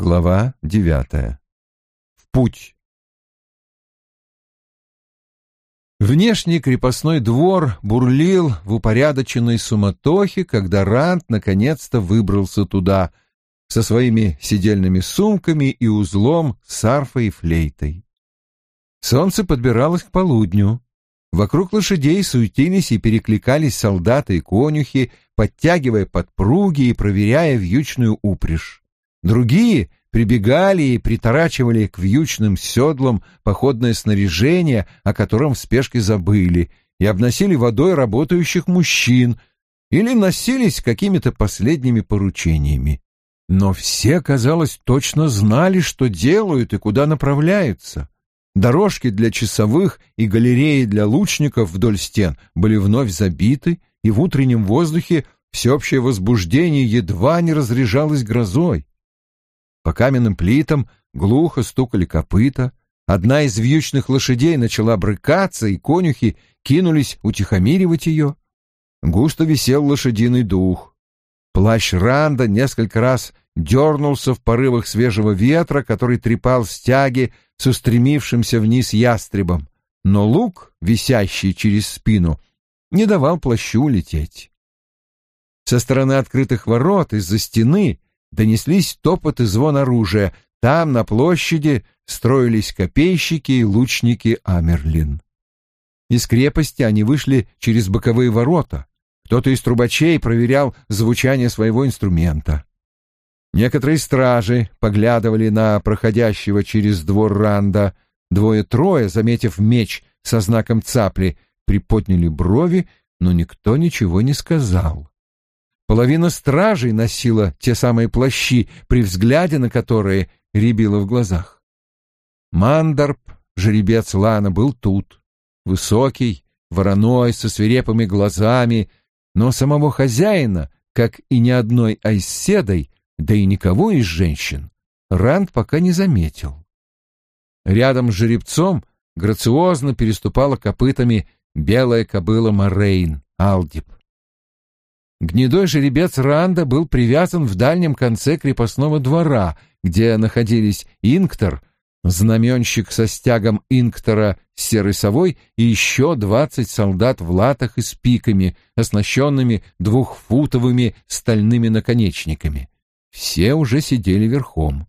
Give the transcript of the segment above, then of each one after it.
Глава девятая. В путь. Внешний крепостной двор бурлил в упорядоченной суматохе, когда Рант наконец-то выбрался туда со своими сидельными сумками и узлом с арфой и флейтой. Солнце подбиралось к полудню. Вокруг лошадей суетились и перекликались солдаты и конюхи, подтягивая подпруги и проверяя вьючную упряжь. Другие прибегали и приторачивали к вьючным седлам походное снаряжение, о котором в спешке забыли, и обносили водой работающих мужчин или носились какими-то последними поручениями. Но все, казалось, точно знали, что делают и куда направляются. Дорожки для часовых и галереи для лучников вдоль стен были вновь забиты, и в утреннем воздухе всеобщее возбуждение едва не разряжалось грозой. По каменным плитам глухо стукали копыта. Одна из вьючных лошадей начала брыкаться, и конюхи кинулись утихомиривать ее. Густо висел лошадиный дух. Плащ Ранда несколько раз дернулся в порывах свежего ветра, который трепал стяги с устремившимся вниз ястребом, но лук, висящий через спину, не давал плащу лететь. Со стороны открытых ворот из-за стены донеслись топот и звон оружия. Там, на площади, строились копейщики и лучники Амерлин. Из крепости они вышли через боковые ворота. Кто-то из трубачей проверял звучание своего инструмента. Некоторые стражи поглядывали на проходящего через двор Ранда. Двое-трое, заметив меч со знаком цапли, приподняли брови, но никто ничего не сказал. Половина стражей носила те самые плащи, при взгляде на которые рябило в глазах. Мандарб, жеребец Лана, был тут. Высокий, вороной, со свирепыми глазами, но самого хозяина, как и ни одной айседой, да и никого из женщин, Ранд пока не заметил. Рядом с жеребцом грациозно переступала копытами белая кобыла Морейн, Алдип. Гнедой жеребец Ранда был привязан в дальнем конце крепостного двора, где находились Инктор, знаменщик со стягом Инктора с серой совой и еще двадцать солдат в латах и с пиками, оснащенными двухфутовыми стальными наконечниками. Все уже сидели верхом.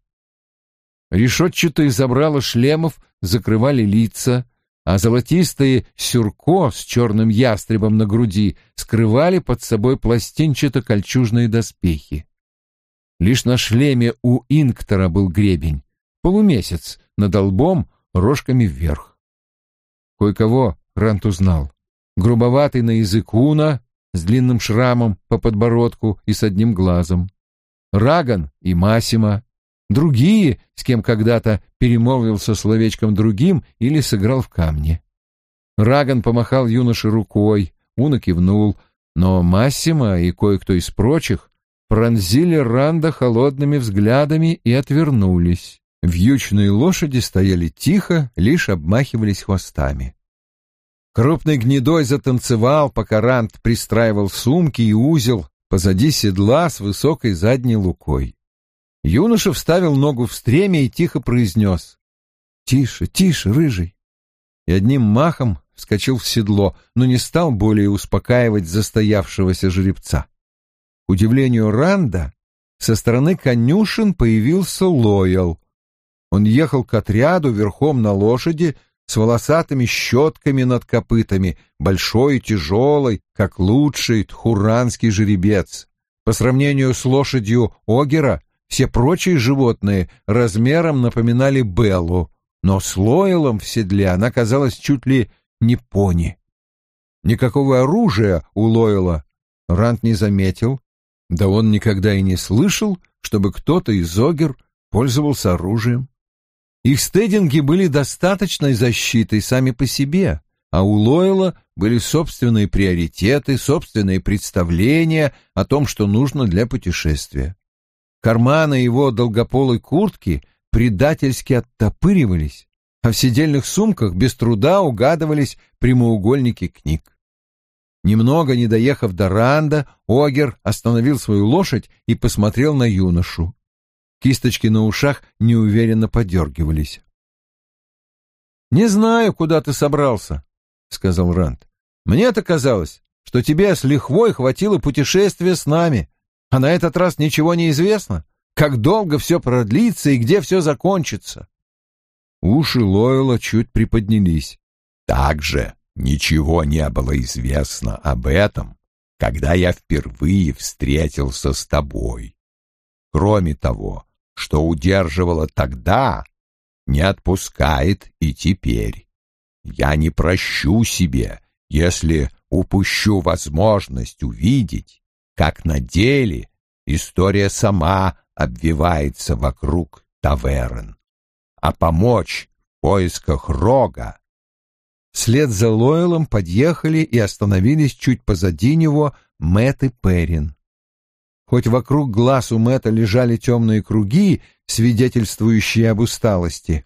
Решетчатые забрала шлемов закрывали лица, а золотистые сюрко с черным ястребом на груди скрывали под собой пластинчато-кольчужные доспехи. Лишь на шлеме у Инктора был гребень, полумесяц, над лбом, рожками вверх. Кое-кого Рант узнал. Грубоватый на язык Уна, с длинным шрамом по подбородку и с одним глазом. Раган и Масима, Другие, с кем когда-то перемолвился словечком другим или сыграл в камне. Раган помахал юноше рукой, Уна кивнул, но Массима и кое-кто из прочих пронзили Ранда холодными взглядами и отвернулись. Вьючные лошади стояли тихо, лишь обмахивались хвостами. Крупный гнедой затанцевал, пока Ранд пристраивал сумки и узел позади седла с высокой задней лукой. Юноша вставил ногу в стремя и тихо произнес «Тише, тише, рыжий!» и одним махом вскочил в седло, но не стал более успокаивать застоявшегося жеребца. К удивлению Ранда, со стороны конюшен появился Лоял. Он ехал к отряду верхом на лошади с волосатыми щетками над копытами, большой и тяжелый, как лучший тхуранский жеребец. По сравнению с лошадью Огера все прочие животные размером напоминали Беллу, но с Лойлом в седле она казалась чуть ли не пони. Никакого оружия у Лойла Рант не заметил, да он никогда и не слышал, чтобы кто-то из Огер пользовался оружием. Их стединги были достаточной защитой сами по себе, а у Лойла были собственные приоритеты, собственные представления о том, что нужно для путешествия. Карманы его долгополой куртки предательски оттопыривались, а в сидельных сумках без труда угадывались прямоугольники книг. Немного не доехав до Ранда, Огер остановил свою лошадь и посмотрел на юношу. кисточки на ушах неуверенно подергивались. «Не знаю, куда ты собрался», — сказал Ранд. «Мне-то казалось, что тебе с лихвой хватило путешествия с нами, а на этот раз ничего не известно, как долго все продлится и где все закончится». Уши Лойла чуть приподнялись. «Также ничего не было известно об этом, когда я впервые встретился с тобой. Кроме того, что удерживало тогда, не отпускает и теперь. Я не прощу себе, если упущу возможность увидеть, как на деле история сама обвивается вокруг таверн, а помочь в поисках рога. Вслед за Лойлом подъехали и остановились чуть позади него Мэтт и Перин. Хоть вокруг глаз у Мэтта лежали темные круги, свидетельствующие об усталости,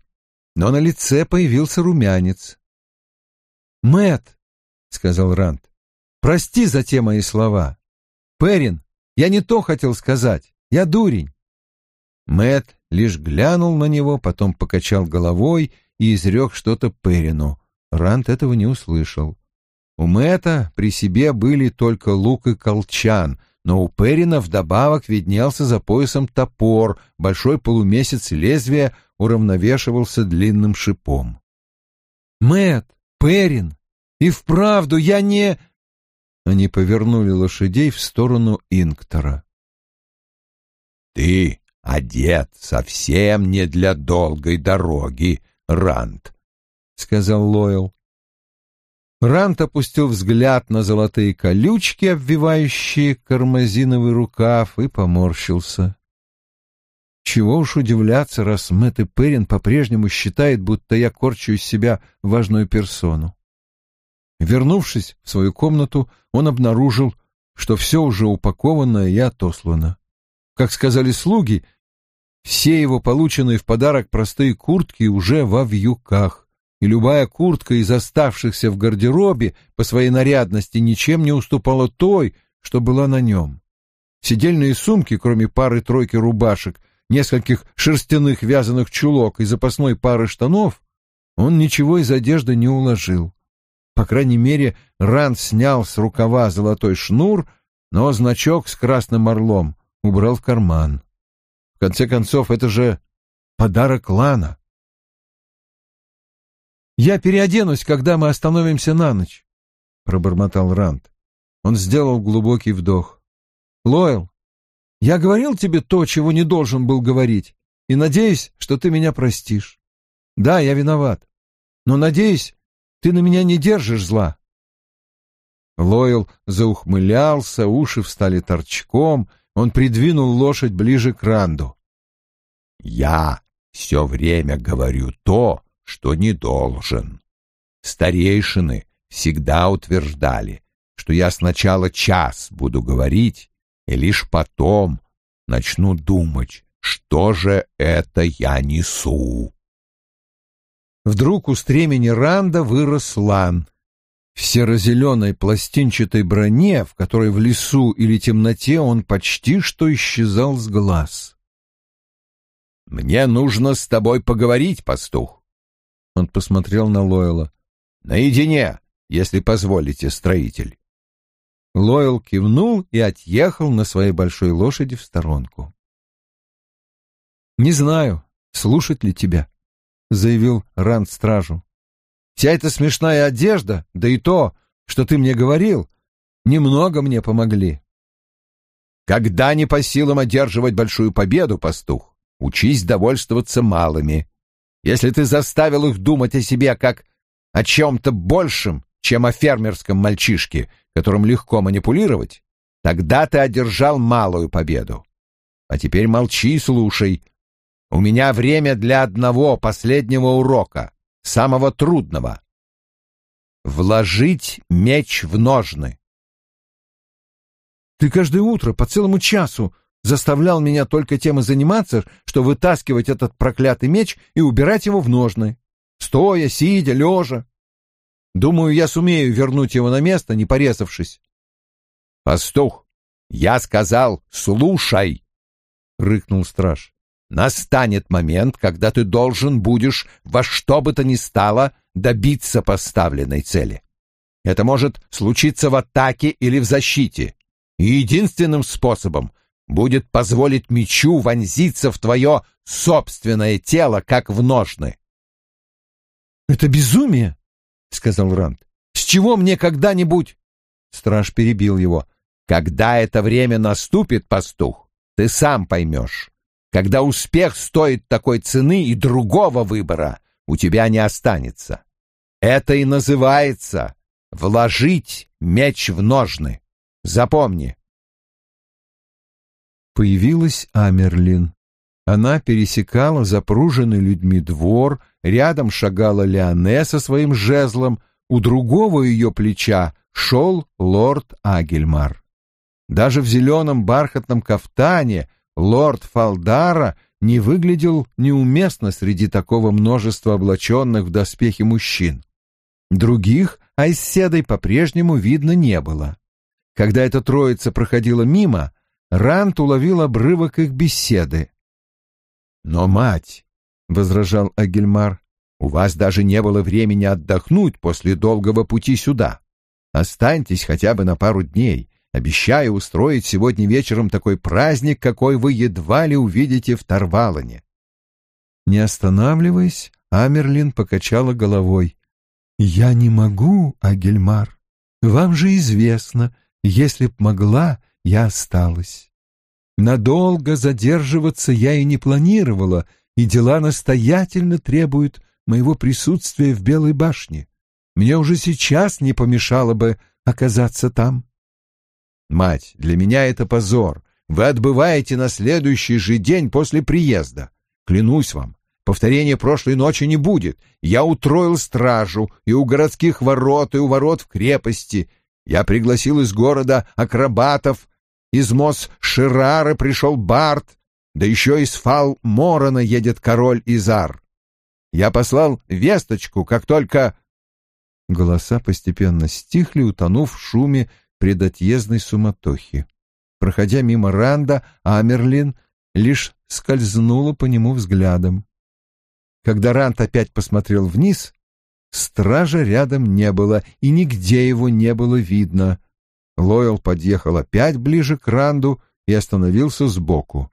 но на лице появился румянец. Мэт, сказал Ранд, — «прости за те мои слова. Перин, я не то хотел сказать, я дурень». Мэт лишь глянул на него, потом покачал головой и изрек что-то Перину. Ранд этого не услышал. У Мэта при себе были только лук и колчан — но у Перина вдобавок виднелся за поясом топор, большой полумесяц лезвия уравновешивался длинным шипом. Мэт, Перин, и вправду я не...» Они повернули лошадей в сторону Инктора. «Ты одет совсем не для долгой дороги, Рант», — сказал Лойл. Рант опустил взгляд на золотые колючки, обвивающие кармазиновый рукав, и поморщился. Чего уж удивляться, раз Мэтт и Перин по-прежнему считает, будто я корчу из себя важную персону. Вернувшись в свою комнату, он обнаружил, что все уже упаковано и отослано. Как сказали слуги, все его полученные в подарок простые куртки уже во вьюках и любая куртка из оставшихся в гардеробе по своей нарядности ничем не уступала той, что была на нем. Сидельные сумки, кроме пары-тройки рубашек, нескольких шерстяных вязаных чулок и запасной пары штанов, он ничего из одежды не уложил. По крайней мере, Ранд снял с рукава золотой шнур, но значок с красным орлом убрал в карман. В конце концов, это же подарок Лана. «Я переоденусь, когда мы остановимся на ночь», — пробормотал Ранд. Он сделал глубокий вдох. «Лойл, я говорил тебе то, чего не должен был говорить, и надеюсь, что ты меня простишь. Да, я виноват, но, надеюсь, ты на меня не держишь зла». Лойл заухмылялся, уши встали торчком, он придвинул лошадь ближе к Ранду. «Я все время говорю то, что не должен. Старейшины всегда утверждали, что я сначала час буду говорить, и лишь потом начну думать, что же это я несу. Вдруг у стремени Ранда вырос лан. В серо-зеленой пластинчатой броне, в которой в лесу или темноте он почти что исчезал с глаз. «Мне нужно с тобой поговорить, пастух», он посмотрел на Лойла. «Наедине, если позволите, строитель». Лойл кивнул и отъехал на своей большой лошади в сторонку. «Не знаю, слушать ли тебя», — заявил Ранд стражу. «Вся эта смешная одежда, да и то, что ты мне говорил, немного мне помогли». «Когда не по силам одерживать большую победу, пастух, учись довольствоваться малыми», если ты заставил их думать о себе как о чем-то большем, чем о фермерском мальчишке, которым легко манипулировать, тогда ты одержал малую победу. А теперь молчи и слушай. У меня время для одного последнего урока, самого трудного. Вложить меч в ножны. Ты каждое утро по целому часу заставлял меня только тем и заниматься, что вытаскивать этот проклятый меч и убирать его в ножны, стоя, сидя, лежа. Думаю, я сумею вернуть его на место, не порезавшись. — Пастух, я сказал, слушай! — рыкнул страж. — настанет момент, когда ты должен будешь во что бы то ни стало добиться поставленной цели. Это может случиться в атаке или в защите. И единственным способом будет позволить мечу вонзиться в твое собственное тело, как в ножны. «Это безумие!» — сказал Ранд. «С чего мне когда-нибудь...» Страж перебил его. «Когда это время наступит, пастух, ты сам поймешь. Когда успех стоит такой цены и другого выбора у тебя не останется. Это и называется вложить меч в ножны. Запомни». Появилась Амерлин. Она пересекала запруженный людьми двор, рядом шагала Леоне со своим жезлом, у другого ее плеча шел лорд Агельмар. Даже в зеленом бархатном кафтане лорд Фалдара не выглядел неуместно среди такого множества облаченных в доспехи мужчин. Других айседой по-прежнему видно не было. Когда эта троица проходила мимо, Рант уловил обрывок их беседы. «Но, мать!» — возражал Агельмар. «У вас даже не было времени отдохнуть после долгого пути сюда. Останьтесь хотя бы на пару дней. Обещаю устроить сегодня вечером такой праздник, какой вы едва ли увидите в Тарвалане». Не останавливаясь, Амерлин покачала головой. «Я не могу, Агельмар. Вам же известно, если б могла, я осталась. Надолго задерживаться я и не планировала, и дела настоятельно требуют моего присутствия в Белой башне. Мне уже сейчас не помешало бы оказаться там. Мать, для меня это позор. Вы отбываете на следующий же день после приезда. Клянусь вам, повторения прошлой ночи не будет. Я утроил стражу и у городских ворот, и у ворот в крепости. Я пригласил из города акробатов, из Мос-Ширара пришел Барт, да еще из Фал-Морона едет король Изар. Я послал весточку, как только...» Голоса постепенно стихли, утонув в шуме предотъездной суматохи. Проходя мимо Ранда, Амерлин лишь скользнула по нему взглядом. Когда Ранд опять посмотрел вниз, стража рядом не было, и нигде его не было видно. Лойл подъехал опять ближе к Ранду и остановился сбоку.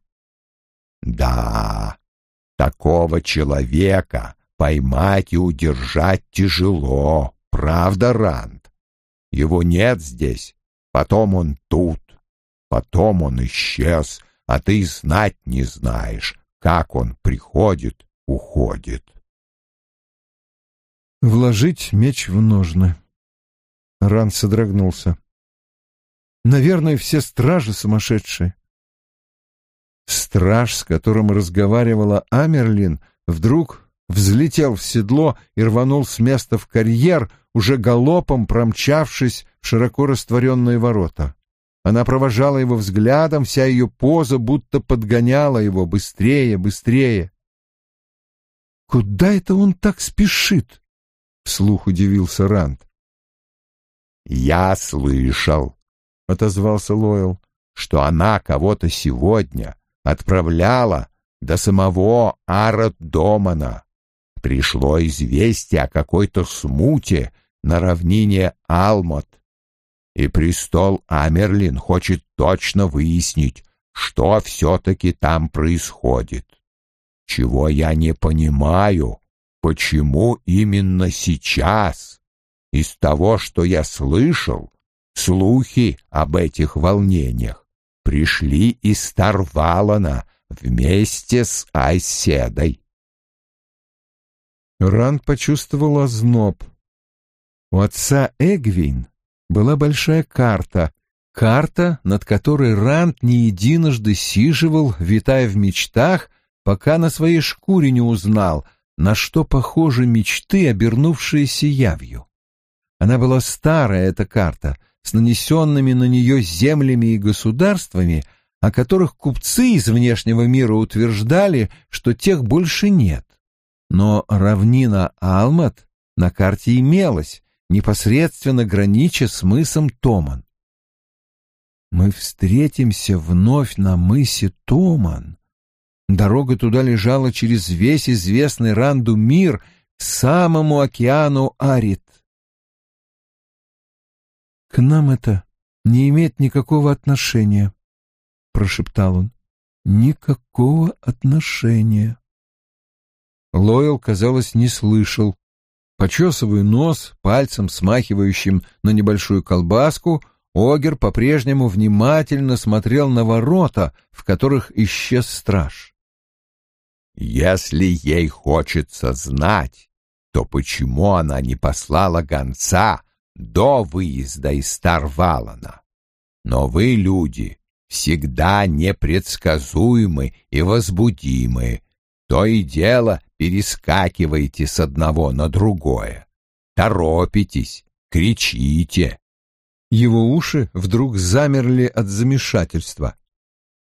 «Да, такого человека поймать и удержать тяжело, правда, Ранд? Его нет здесь, потом он тут, потом он исчез, а ты знать не знаешь, как он приходит, уходит». «Вложить меч в ножны». Ранд содрогнулся. Наверное, все стражи сумасшедшие. Страж, с которым разговаривала Амерлин, вдруг взлетел в седло и рванул с места в карьер, уже галопом промчавшись в широко растворенные ворота. Она провожала его взглядом, вся ее поза будто подгоняла его быстрее, быстрее. «Куда это он так спешит?» — вслух удивился Ранд. «Я слышал», — отозвался Лойл, — что она кого-то сегодня отправляла до самого Арат-Домана. Пришло известие о какой-то смуте на равнине Алмот, и престол Амерлин хочет точно выяснить, что все-таки там происходит. Чего я не понимаю, почему именно сейчас? Из того, что я слышал, Слухи об этих волнениях пришли из Тарвалана вместе с Айседой. Ранд почувствовал озноб. У отца Эгвин была большая карта, карта, над которой Ранд не единожды сиживал, витая в мечтах, пока на своей шкуре не узнал, на что похожи мечты, обернувшиеся явью. Она была старая, эта карта, с нанесенными на нее землями и государствами, о которых купцы из внешнего мира утверждали, что тех больше нет. Но равнина Алмат на карте имелась, непосредственно гранича с мысом Томан. «Мы встретимся вновь на мысе Томан», Дорога туда лежала через весь известный Ранду мир к самому океану Арит. «К нам это не имеет никакого отношения», — прошептал он. «Никакого отношения». Лойл, казалось, не слышал. Почесывая нос, пальцем смахивающим на небольшую колбаску, Огер по-прежнему внимательно смотрел на ворота, в которых исчез страж. «Если ей хочется знать, то почему она не послала гонца до выезда из Старвалана? Но вы, люди, всегда непредсказуемы и возбудимы. То и дело перескакиваете с одного на другое. Торопитесь, кричите. Его уши вдруг замерли от замешательства.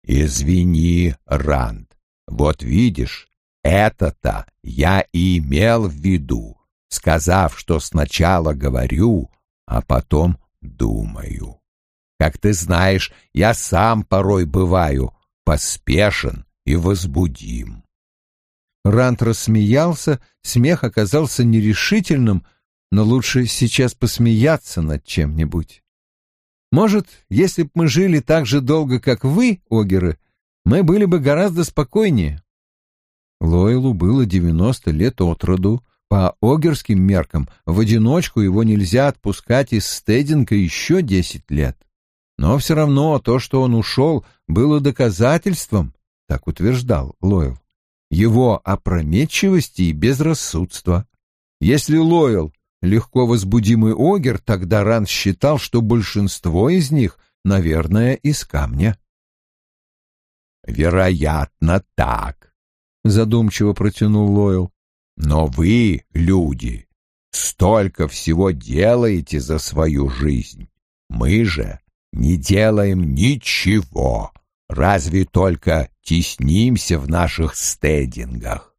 «Извини, Ранд, вот видишь, это-то я и имел в виду, сказав, что сначала говорю, а потом думаю. Как ты знаешь, я сам порой бываю поспешен и возбудим. Рант рассмеялся, смех оказался нерешительным, но лучше сейчас посмеяться над чем-нибудь. Может, если б мы жили так же долго, как вы, Огеры, мы были бы гораздо спокойнее. Лойлу было девяносто лет от роду. По огерским меркам в одиночку его нельзя отпускать из стединга еще десять лет. Но все равно то, что он ушел, было доказательством, так утверждал Лойл, его опрометчивости и безрассудства. Если Лойл легко возбудимый Огер, тогда Ран считал, что большинство из них, наверное, из камня. «Вероятно, так», — задумчиво протянул Лойл. «Но вы, люди, столько всего делаете за свою жизнь. Мы же не делаем ничего, разве только теснимся в наших стедингах.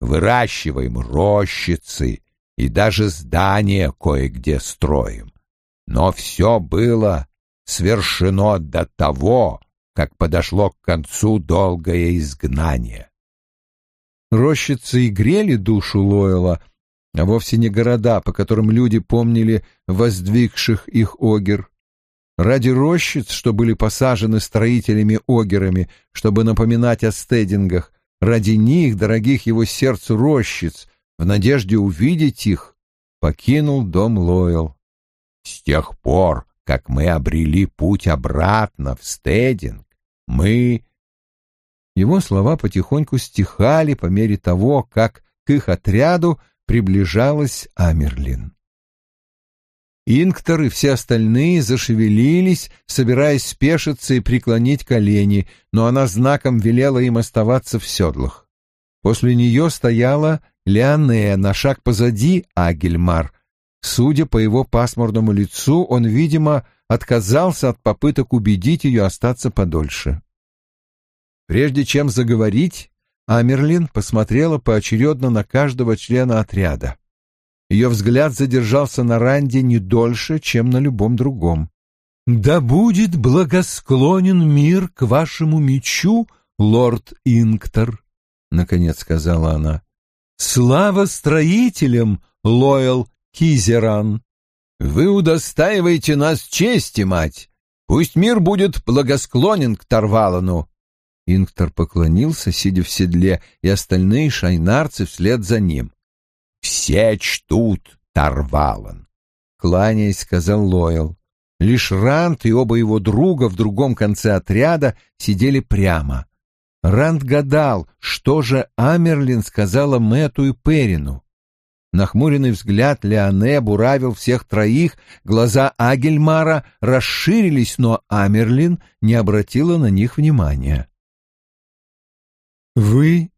Выращиваем рощицы и даже здания кое-где строим. Но все было свершено до того, как подошло к концу долгое изгнание. Рощицы и грели душу Лойла, а вовсе не города, по которым люди помнили воздвигших их огер. Ради рощиц, что были посажены строителями-огерами, чтобы напоминать о стедингах, ради них, дорогих его сердцу рощиц, в надежде увидеть их, покинул дом Лойл. С тех пор, как мы обрели путь обратно в стединг, мы... Его слова потихоньку стихали по мере того, как к их отряду приближалась Амерлин. Инктор и все остальные зашевелились, собираясь спешиться и преклонить колени, но она знаком велела им оставаться в седлах. После нее стояла Леонея на шаг позади Агельмар. Судя по его пасмурному лицу, он, видимо, отказался от попыток убедить ее остаться подольше. Прежде чем заговорить, Амерлин посмотрела поочередно на каждого члена отряда. Ее взгляд задержался на Ранде не дольше, чем на любом другом. «Да будет благосклонен мир к вашему мечу, лорд Инктор», — наконец сказала она. «Слава строителям, Лоэл Кизеран!» «Вы удостаиваете нас чести, мать! Пусть мир будет благосклонен к Тарвалану!» Инктор поклонился, сидя в седле, и остальные шайнарцы вслед за ним. «Все чтут Тарвалан!» Кланяясь, сказал Лойл. Лишь Рант и оба его друга в другом конце отряда сидели прямо. Ранд гадал, что же Амерлин сказала Мэту и Перину. Нахмуренный взгляд Леоне буравил всех троих, глаза Агельмара расширились, но Амерлин не обратила на них внимания. «Вы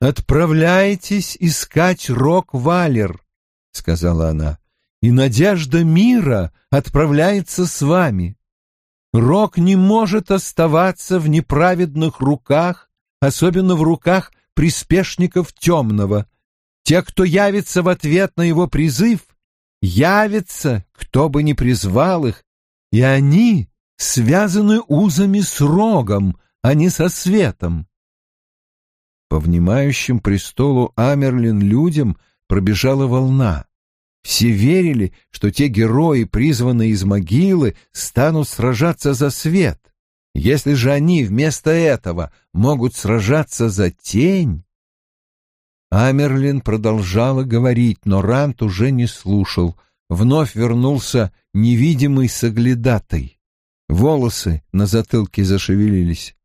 отправляетесь искать Рок-Валер», — сказала она, — «и надежда мира отправляется с вами. Рок не может оставаться в неправедных руках, особенно в руках приспешников темного. Те, кто явится в ответ на его призыв, явится, кто бы ни призвал их, и они связаны узами с рогом, а не со светом. По внимающим престолу Амерлин людям пробежала волна. Все верили, что те герои, призванные из могилы, станут сражаться за свет. Если же они вместо этого могут сражаться за тень... Амерлин продолжала говорить, но Рант уже не слушал. Вновь вернулся невидимый соглядатой. Волосы на затылке зашевелились.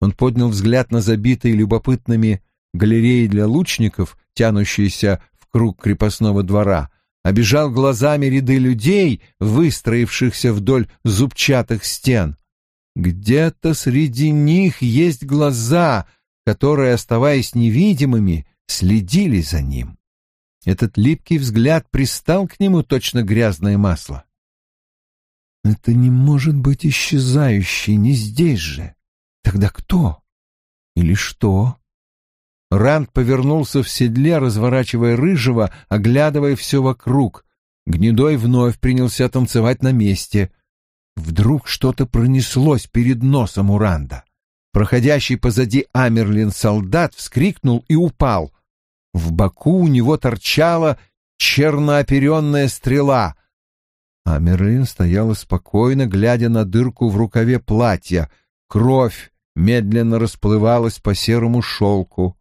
Он поднял взгляд на забитые любопытными галереи для лучников, тянущиеся в круг крепостного двора, обежал глазами ряды людей, выстроившихся вдоль зубчатых стен. Где-то среди них есть глаза, которые, оставаясь невидимыми, следили за ним. Этот липкий взгляд пристал к нему точно грязное масло. Это не может быть исчезающий не здесь же. Тогда кто? Или что? Ранд повернулся в седле, разворачивая рыжего, оглядывая все вокруг. Гнедой вновь принялся танцевать на месте. Вдруг что-то пронеслось перед носом у Ранда. Проходящий позади Амерлин солдат вскрикнул и упал. В боку у него торчала чернооперенная стрела. Амерлин стояла спокойно, глядя на дырку в рукаве платья. Кровь медленно расплывалась по серому шелку.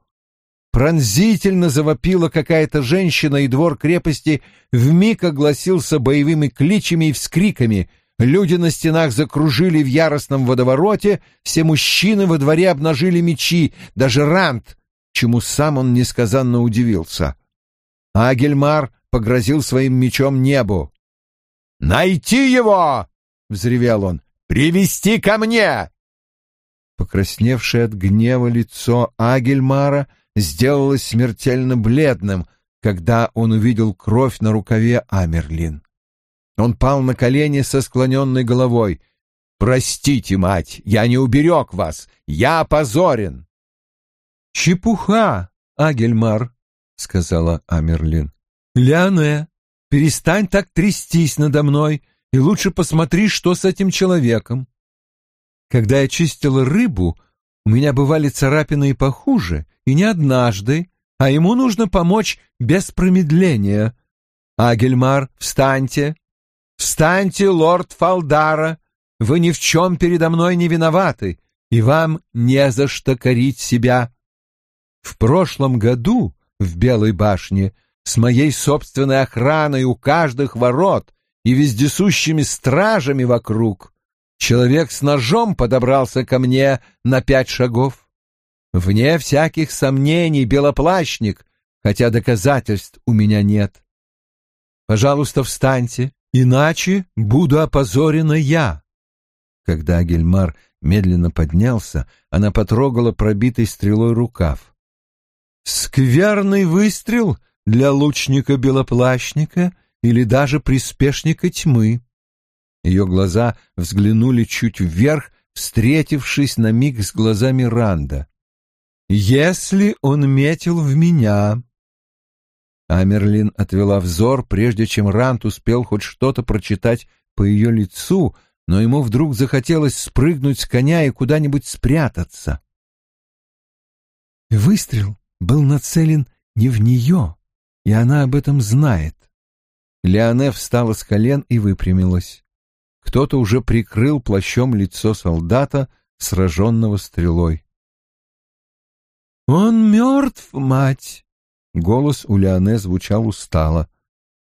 Пронзительно завопила какая-то женщина, и двор крепости вмиг огласился боевыми кличами и вскриками. Люди на стенах закружили в яростном водовороте, все мужчины во дворе обнажили мечи, даже Рант, чему сам он несказанно удивился. Агельмар погрозил своим мечом небу. «Найти его!» — взревел он. «Привести ко мне!» Покрасневшее от гнева лицо Агельмара сделалось смертельно бледным, когда он увидел кровь на рукаве Амерлин. Он пал на колени со склоненной головой. «Простите, мать, я не уберег вас, я опозорен!» «Чепуха, Агельмар», — сказала Амерлин. «Ляне, перестань так трястись надо мной и лучше посмотри, что с этим человеком. Когда я чистила рыбу, у меня бывали царапины и похуже, и не однажды, а ему нужно помочь без промедления. Агельмар, встаньте! Встаньте, лорд Фалдара! Вы ни в чем передо мной не виноваты, и вам не за что корить себя. В прошлом году в Белой башне с моей собственной охраной у каждых ворот и вездесущими стражами вокруг Человек с ножом подобрался ко мне на пять шагов. Вне всяких сомнений белоплащник, хотя доказательств у меня нет. Пожалуйста, встаньте, иначе буду опозорена я. Когда Гельмар медленно поднялся, она потрогала пробитый стрелой рукав. Скверный выстрел для лучника-белоплащника или даже приспешника тьмы. Ее глаза взглянули чуть вверх, встретившись на миг с глазами Ранда. «Если он метил в меня...» Амерлин отвела взор, прежде чем Ранд успел хоть что-то прочитать по ее лицу, но ему вдруг захотелось спрыгнуть с коня и куда-нибудь спрятаться. Выстрел был нацелен не в нее, и она об этом знает. Леоне встала с колен и выпрямилась. Кто-то уже прикрыл плащом лицо солдата, сраженного стрелой. «Он мертв, мать!» — голос у Леоне звучал устало.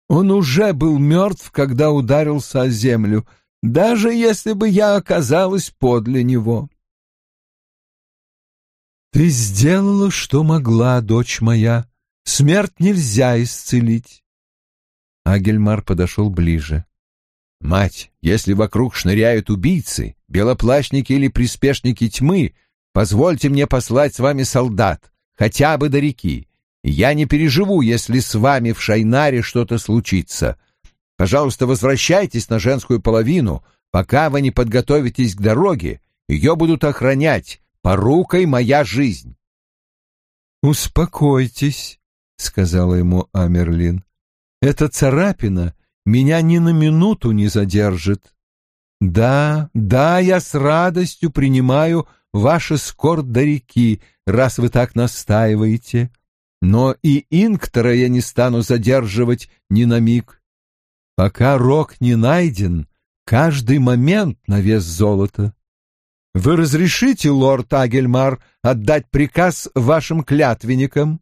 «Он уже был мертв, когда ударился о землю, даже если бы я оказалась подле него». «Ты сделала, что могла, дочь моя. Смерть нельзя исцелить». Агельмар подошел ближе. Мать, если вокруг шныряют убийцы, белоплащники или приспешники тьмы, позвольте мне послать с вами солдат, хотя бы до реки. Я не переживу, если с вами в Шайнаре что-то случится. Пожалуйста, возвращайтесь на женскую половину, пока вы не подготовитесь к дороге. Ее будут охранять. Порукой моя жизнь. «Успокойтесь», — сказала ему Амерлин. «Это царапина меня ни на минуту не задержит. Да, да, я с радостью принимаю ваш эскорт до реки, раз вы так настаиваете. Но и Инктора я не стану задерживать ни на миг. Пока рок не найден, каждый момент на вес золота. Вы разрешите, лорд Агельмар, отдать приказ вашим клятвенникам?»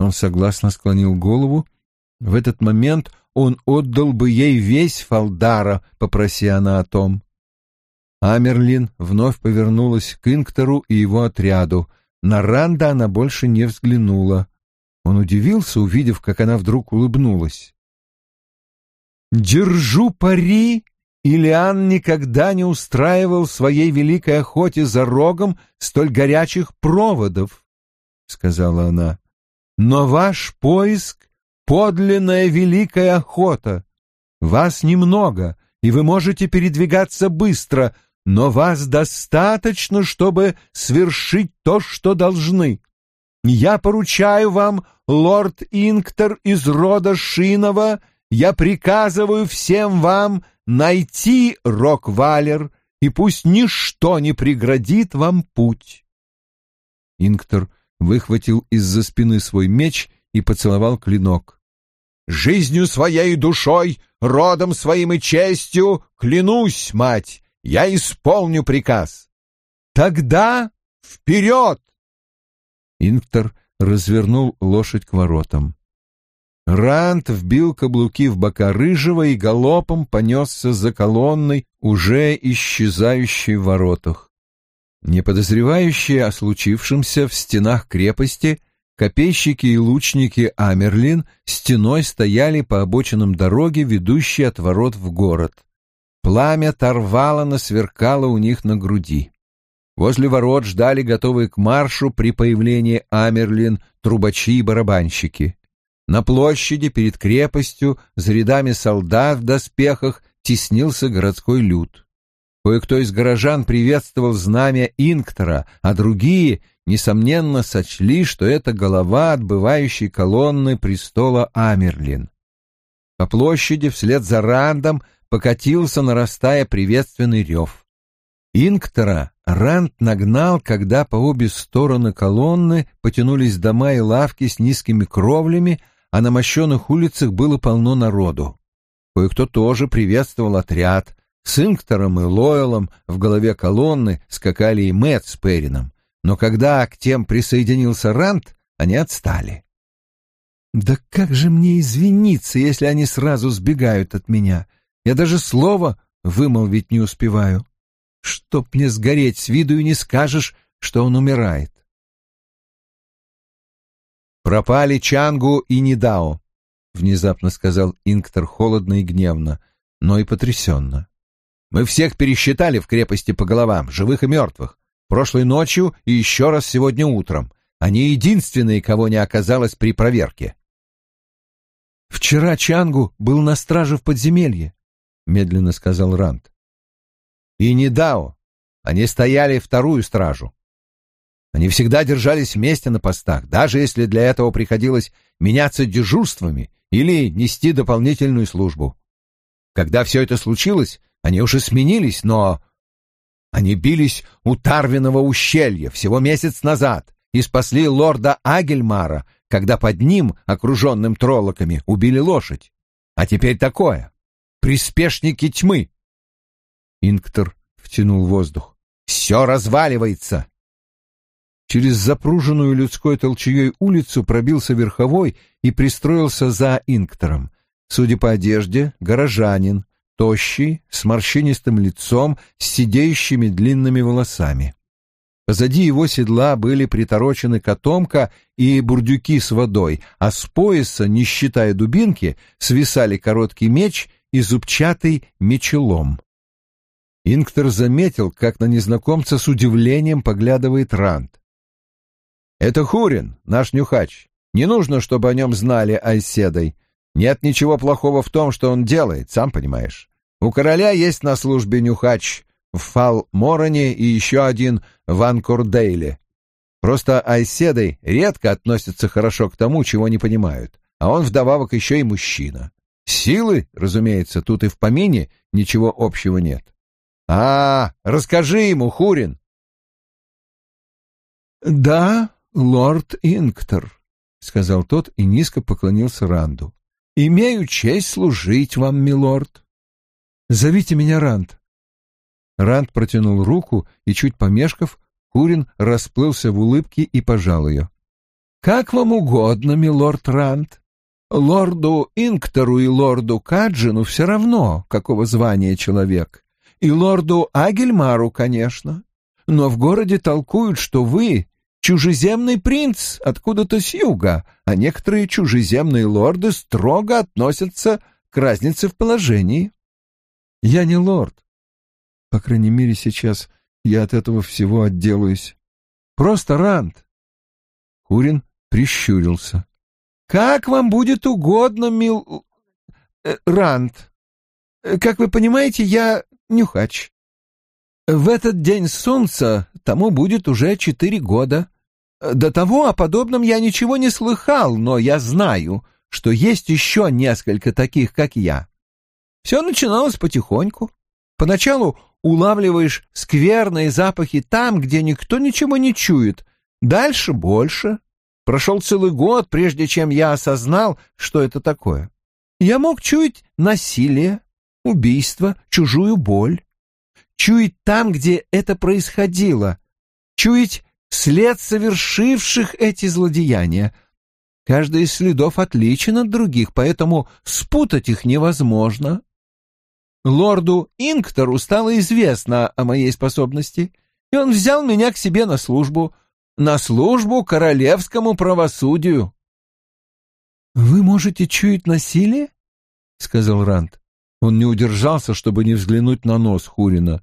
Он согласно склонил голову. В этот момент он отдал бы ей весь Фалдара, попроси она о том. Амерлин вновь повернулась к Инктору и его отряду. На Ранда она больше не взглянула. Он удивился, увидев, как она вдруг улыбнулась. «Держу пари!» Илиан никогда не устраивал своей великой охоте за рогом столь горячих проводов, — сказала она. Но ваш поиск — подлинная великая охота. Вас немного, и вы можете передвигаться быстро, но вас достаточно, чтобы свершить то, что должны. Я поручаю вам, лорд Инктор из рода Шинова, я приказываю всем вам — найти Рок-Валер, и пусть ничто не преградит вам путь. Инктор выхватил из-за спины свой меч и поцеловал клинок. «Жизнью своей душой, родом своим и честью, клянусь, мать, я исполню приказ. Тогда вперед!» Инктор развернул лошадь к воротам. Рант вбил каблуки в бока рыжего и галопом понесся за колонной, уже исчезающей в воротах. Не подозревающие о случившемся в стенах крепости, копейщики и лучники Амерлин стеной стояли по обочинам дороги, ведущей от ворот в город. Пламя Тарвалана сверкало у них на груди. Возле ворот ждали готовые к маршу при появлении Амерлин трубачи и барабанщики. На площади перед крепостью за рядами солдат в доспехах теснился городской люд. Кое-кто из горожан приветствовал знамя Инктора, а другие, несомненно, сочли, что это голова отбывающей колонны престола Амерлин. По площади вслед за Рандом покатился, нарастая приветственный рев. Инктора Ранд нагнал, когда по обе стороны колонны потянулись дома и лавки с низкими кровлями, а на мощенных улицах было полно народу. Кое-кто тоже приветствовал отряд. С Инктором и Лойлом в голове колонны скакали и Мэтт с Перином. Но когда к тем присоединился Рант, они отстали. «Да как же мне извиниться, если они сразу сбегают от меня? Я даже слова вымолвить не успеваю. Чтоб мне сгореть с виду и не скажешь, что он умирает. «Пропали Чангу и Нидао», — внезапно сказал Инктор холодно и гневно, но и потрясенно. «Мы всех пересчитали в крепости по головам, живых и мертвых, прошлой ночью и еще раз сегодня утром. Они единственные, кого не оказалось при проверке». «Вчера Чангу был на страже в подземелье», — медленно сказал Рант. «И Нидао. Они стояли вторую стражу. Они всегда держались вместе на постах, даже если для этого приходилось меняться дежурствами или нести дополнительную службу. Когда все это случилось, они уже сменились, но... Они бились у Тарвиного ущелья всего месяц назад и спасли лорда Агельмара, когда под ним, окруженным троллоками, убили лошадь. А теперь такое. Приспешники тьмы. Инктор втянул воздух. Все разваливается. Через запруженную людской толчеей улицу пробился верховой и пристроился за инктором. Судя по одежде, горожанин, тощий, с морщинистым лицом, с сидеющими длинными волосами. Позади его седла были приторочены котомка и бурдюки с водой, а с пояса, не считая дубинки, свисали короткий меч и зубчатый мечелом. Инктор заметил, как на незнакомца с удивлением поглядывает Ранд. Это Хурин, наш нюхач. Не нужно, чтобы о нем знали Айседой. Нет ничего плохого в том, что он делает, сам понимаешь. У короля есть на службе нюхач в Фал-Мороне и еще один в Анкордейле. Просто Айседой редко относятся хорошо к тому, чего не понимают, а он вдобавок еще и мужчина. Силы, разумеется, тут и в помине ничего общего нет. А, расскажи ему, Хурин, «Да, лорд Инктор», — сказал тот и низко поклонился Ранду. «Имею честь служить вам, милорд». «Зовите меня Ранд». Ранд протянул руку и, чуть помешков, Курин расплылся в улыбке и пожал ее. «Как вам угодно, милорд Ранд. Лорду Инктору и лорду Каджину все равно, какого звания человек. И лорду Агельмару, конечно. Но в городе толкуют, что вы чужеземный принц откуда-то с юга, а некоторые чужеземные лорды строго относятся к разнице в положении. Я не лорд. По крайней мере, сейчас я от этого всего отделаюсь. Просто Ранд. Курин прищурился. Как вам будет угодно, мил... Э, Ранд. Как вы понимаете, я нюхач. В этот день солнца тому будет уже четыре года. До того о подобном я ничего не слыхал, но я знаю, что есть еще несколько таких, как я. Все начиналось потихоньку. Поначалу улавливаешь скверные запахи там, где никто ничего не чует. Дальше больше. Прошел целый год, прежде чем я осознал, что это такое. Я мог чуять насилие, убийство, чужую боль. Чуять там, где это происходило. Чуять след совершивших эти злодеяния. Каждый из следов отличен от других, поэтому спутать их невозможно. Лорду Инктору стало известно о моей способности, и он взял меня к себе на службу, на службу королевскому правосудию. «Вы можете чуять насилие?» — сказал Ранд. Он не удержался, чтобы не взглянуть на нос Хурина.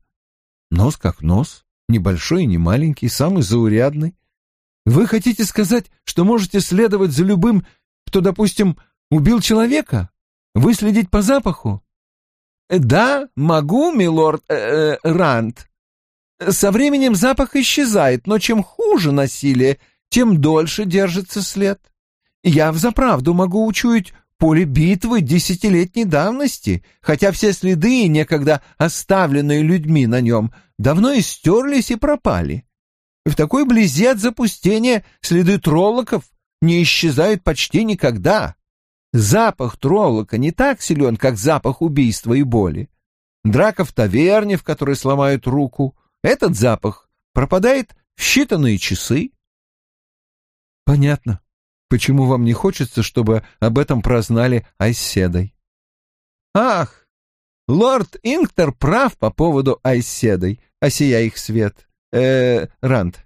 Нос как нос, небольшой и не маленький, самый заурядный. Вы хотите сказать, что можете следовать за любым, кто, допустим, убил человека? Выследить по запаху? «Да, могу, милорд э, э, Ранд. Со временем запах исчезает, но чем хуже насилие, тем дольше держится след. Я взаправду могу учуять поле битвы десятилетней давности, хотя все следы, некогда оставленные людьми на нем, давно истерлись и пропали. В такой близи от запустения следы троллоков не исчезают почти никогда. Запах троллока не так силен, как запах убийства и боли. Драка в таверне, в которой сломают руку, этот запах пропадает в считанные часы. Понятно, почему вам не хочется, чтобы об этом прознали Айседой. Ах, лорд Инктор прав по поводу Айседой, осия их свет. Э, Ранд.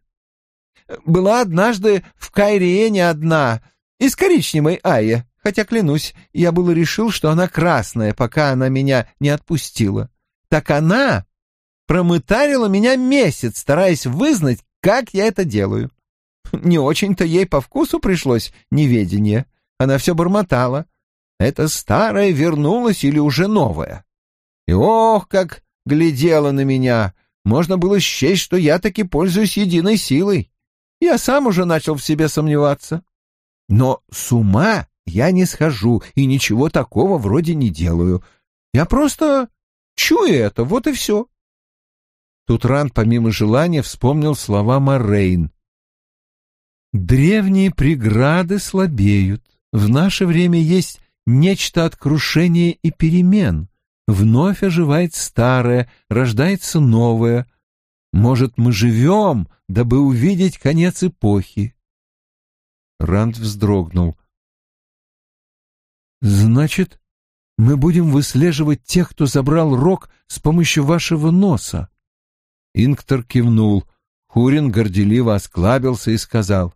Была однажды в Кайриене одна, из коричневой Айя, хотя, клянусь, я было решил, что она красная, пока она меня не отпустила. Так она промытарила меня месяц, стараясь вызнать, как я это делаю. Не очень-то ей по вкусу пришлось неведение. Она все бормотала. Это старое вернулось или уже новое? И ох, как глядела на меня! Можно было счесть, что я таки пользуюсь единой силой. Я сам уже начал в себе сомневаться. Но с ума я не схожу и ничего такого вроде не делаю. Я просто чую это, вот и все. Тут Ранд, помимо желания, вспомнил слова Морейн. «Древние преграды слабеют. В наше время есть нечто от крушения и перемен. Вновь оживает старое, рождается новое. Может, мы живем, дабы увидеть конец эпохи?» Ранд вздрогнул. Значит, мы будем выслеживать тех, кто забрал рог с помощью вашего носа. Инктор кивнул. Хурин горделиво осклабился и сказал.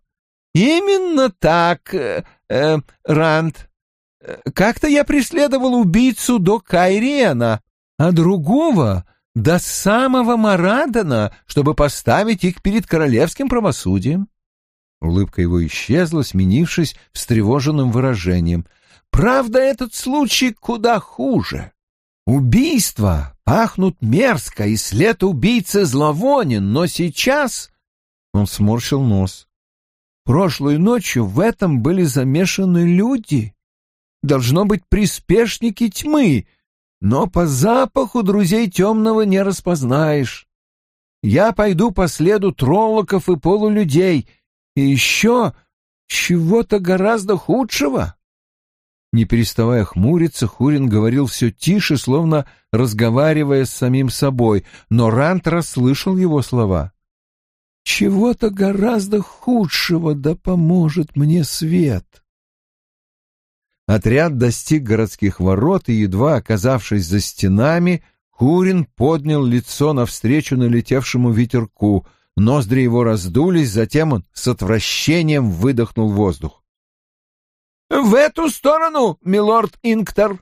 «Именно так, э, э, Ранд. Как-то я преследовал убийцу до Кайрена, а другого — до самого Марадана, чтобы поставить их перед королевским правосудием». Улыбка его исчезла, сменившись встревоженным выражением — Правда, этот случай куда хуже. Убийства пахнут мерзко, и след убийцы зловонен, но сейчас...» Он сморщил нос. «Прошлой ночью в этом были замешаны люди. Должно быть приспешники тьмы, но по запаху друзей темного не распознаешь. Я пойду по следу троллоков и полулюдей, и еще чего-то гораздо худшего. Не переставая хмуриться, Хурин говорил все тише, словно разговаривая с самим собой, но Рант расслышал его слова. «Чего-то гораздо худшего, да поможет мне свет!» Отряд достиг городских ворот, и, едва оказавшись за стенами, Хурин поднял лицо навстречу налетевшему ветерку. Ноздри его раздулись, затем он с отвращением выдохнул воздух. «В эту сторону, милорд Инктор!»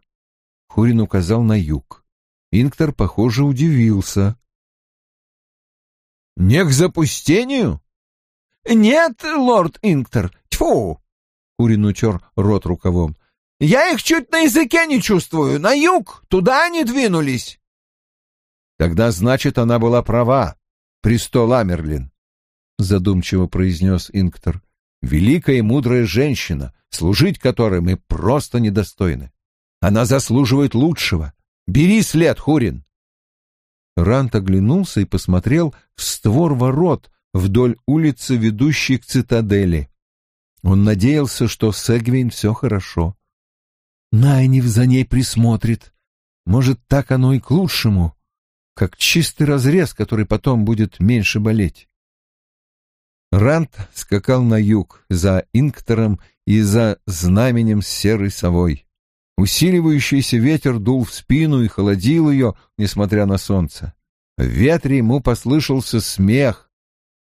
Хурин указал на юг. Инктор, похоже, удивился. «Не к запустению?» «Нет, лорд Инктор, тьфу!» Хурин утер рот рукавом. «Я их чуть на языке не чувствую. На юг, туда они двинулись!» «Тогда, значит, она была права, престол Амерлин», — задумчиво произнес Инктор. «Великая и мудрая женщина, служить которой мы просто недостойны. Она заслуживает лучшего. Бери след, Хурин. Рант оглянулся и посмотрел в створ ворот вдоль улицы, ведущей к цитадели. Он надеялся, что с Эгвин все хорошо. Найнив за ней присмотрит. Может, так оно и к лучшему, как чистый разрез, который потом будет меньше болеть. Рант скакал на юг за Инктором и за знаменем с серой совой. Усиливающийся ветер дул в спину и холодил ее, несмотря на солнце. В ветре ему послышался смех,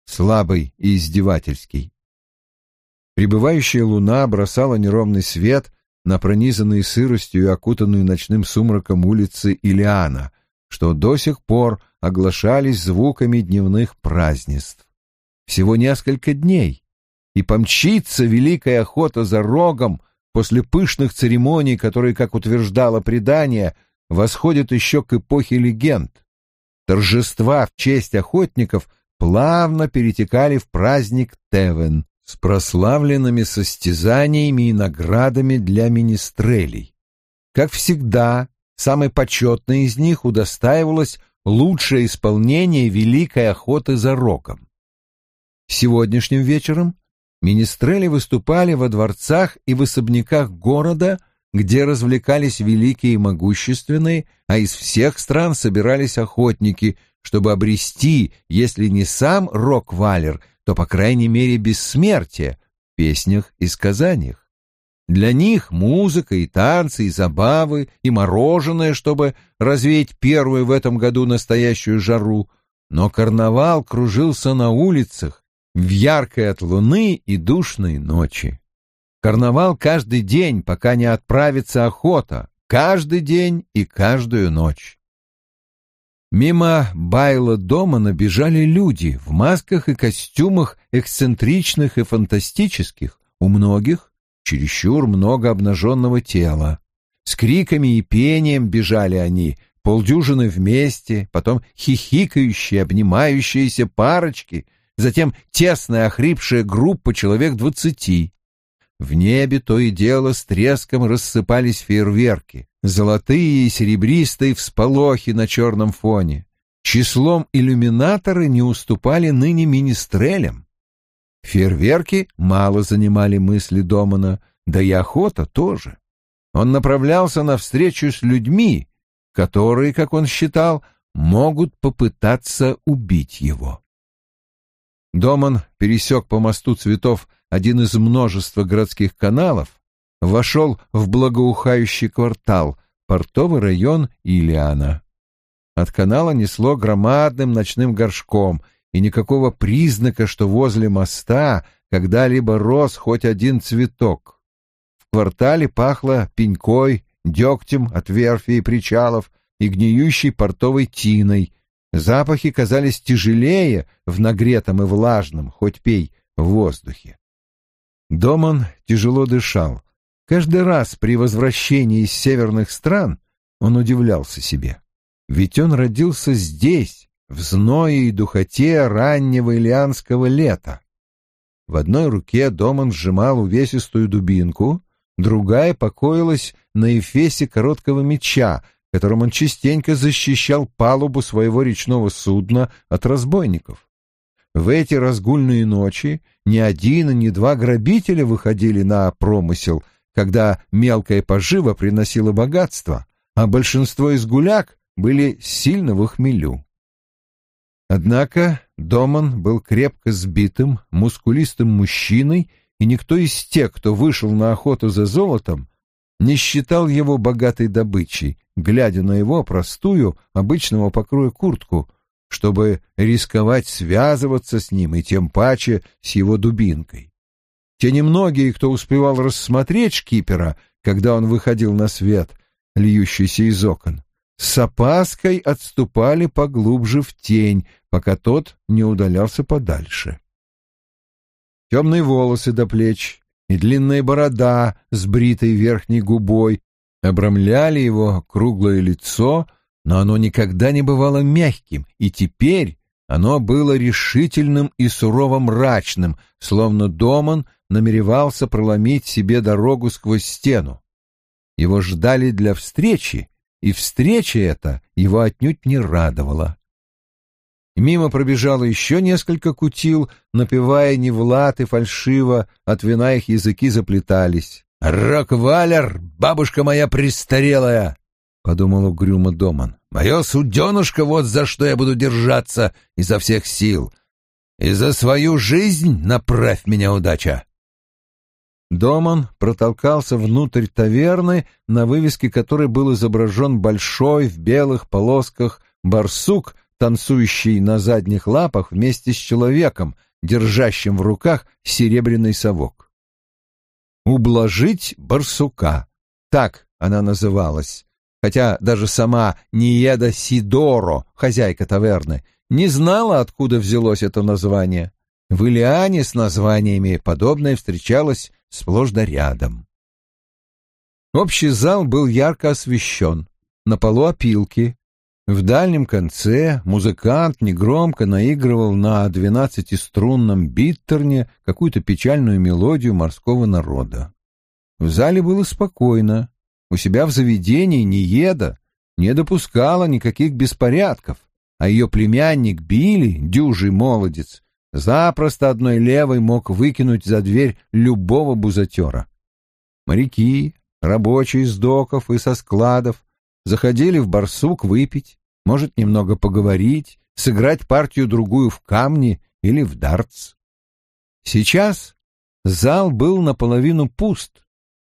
слабый и издевательский. Прибывающая луна бросала неровный свет на пронизанные сыростью и окутанную ночным сумраком улицы Илиана, что до сих пор оглашались звуками дневных празднеств. Всего несколько дней, и помчится великая охота за рогом после пышных церемоний, которые, как утверждало предание, восходят еще к эпохе легенд. Торжества в честь охотников плавно перетекали в праздник Тевен с прославленными состязаниями и наградами для министрелей. Как всегда, самой почетной из них удостаивалось лучшее исполнение великой охоты за рогом. Сегодняшним вечером Министрели выступали во дворцах и в особняках города, где развлекались великие и могущественные, а из всех стран собирались охотники, чтобы обрести, если не сам Рок-Валер, то, по крайней мере, бессмертие в песнях и сказаниях. Для них музыка и танцы, и забавы, и мороженое, чтобы развеять первую в этом году настоящую жару. Но карнавал кружился на улицах, в яркой от луны и душной ночи. Карнавал каждый день, пока не отправится охота, каждый день и каждую ночь. Мимо байла дома набежали люди в масках и костюмах эксцентричных и фантастических, у многих чересчур много обнаженного тела. С криками и пением бежали они, полдюжины вместе, потом хихикающие, обнимающиеся парочки, затем тесная охрипшая группа человек двадцати. В небе то и дело с треском рассыпались фейерверки, золотые и серебристые всполохи на черном фоне. Числом иллюминаторы не уступали ныне министрелям. Фейерверки мало занимали мысли Домана, да и охота тоже. Он направлялся навстречу с людьми, которые, как он считал, могут попытаться убить его. Доман пересек по мосту цветов один из множества городских каналов, вошел в благоухающий квартал, портовый район Илиана. От канала несло громадным ночным горшком, и никакого признака, что возле моста когда-либо рос хоть один цветок. В квартале пахло пенькой, дегтем от верфи и причалов и гниющей портовой тиной, Запахи казались тяжелее в нагретом и влажном, хоть пей, воздухе. Доман тяжело дышал. Каждый раз при возвращении из северных стран он удивлялся себе. Ведь он родился здесь, в зное и духоте раннего ильянского лета. В одной руке Доман сжимал увесистую дубинку, другая покоилась на эфесе короткого меча, которым он частенько защищал палубу своего речного судна от разбойников. В эти разгульные ночи ни один и ни два грабителя выходили на промысел, когда мелкая пожива приносила богатство, а большинство из гуляк были сильно в хмелю. Однако Доман был крепко сбитым, мускулистым мужчиной, и никто из тех, кто вышел на охоту за золотом, не считал его богатой добычей, глядя на его простую, обычного покроя куртку, чтобы рисковать связываться с ним и тем паче с его дубинкой. Те немногие, кто успевал рассмотреть шкипера, когда он выходил на свет, льющийся из окон, с опаской отступали поглубже в тень, пока тот не удалялся подальше. Темные волосы до плеч и длинная борода с бритой верхней губой обрамляли его круглое лицо, но оно никогда не бывало мягким, и теперь оно было решительным и сурово мрачным, словно Доман намеревался проломить себе дорогу сквозь стену. Его ждали для встречи, и встреча эта его отнюдь не радовала. Мимо пробежало еще несколько кутил, напевая не в лад и фальшиво, от вина их языки заплетались. «Роквалер, бабушка моя престарелая!» — подумал угрюмо Доман. «Мое суденушка, вот за что я буду держаться изо всех сил. И за свою жизнь направь меня, удача!» Доман протолкался внутрь таверны, на вывеске которой был изображен большой в белых полосках барсук танцующий на задних лапах вместе с человеком, держащим в руках серебряный совок. «Ублажить барсука» — так она называлась, хотя даже сама Ниеда Сидоро, хозяйка таверны, не знала, откуда взялось это название. В Илиане с названиями подобное встречалось сплошь да рядом. Общий зал был ярко освещен. На полу опилки, в дальнем конце музыкант негромко наигрывал на двенадцатиструнном биттерне какую-то печальную мелодию морского народа. В зале было спокойно. У себя в заведении Ниеда не допускала никаких беспорядков, а ее племянник Билли, дюжий молодец, запросто одной левой мог выкинуть за дверь любого бузатера. Моряки, рабочие из доков и со складов заходили в барсук выпить, может, немного поговорить, сыграть партию-другую в камни или в дартс. Сейчас зал был наполовину пуст.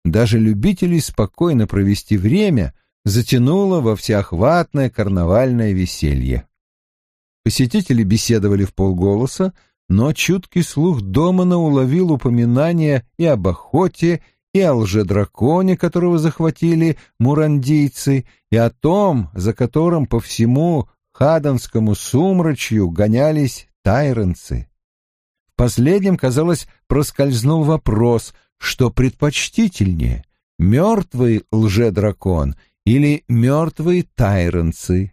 Даже любителей спокойно провести время затянуло во всеохватное карнавальное веселье. Посетители беседовали в полголоса, но чуткий слух Домана уловил упоминания и об охоте, и о лжедраконе, которого захватили мурандийцы, и о том, за которым по всему Хаданскому сумрачью гонялись тайренцы. В последнем, казалось, проскользнул вопрос, что предпочтительнее — мертвый лжедракон или мертвые тайренцы.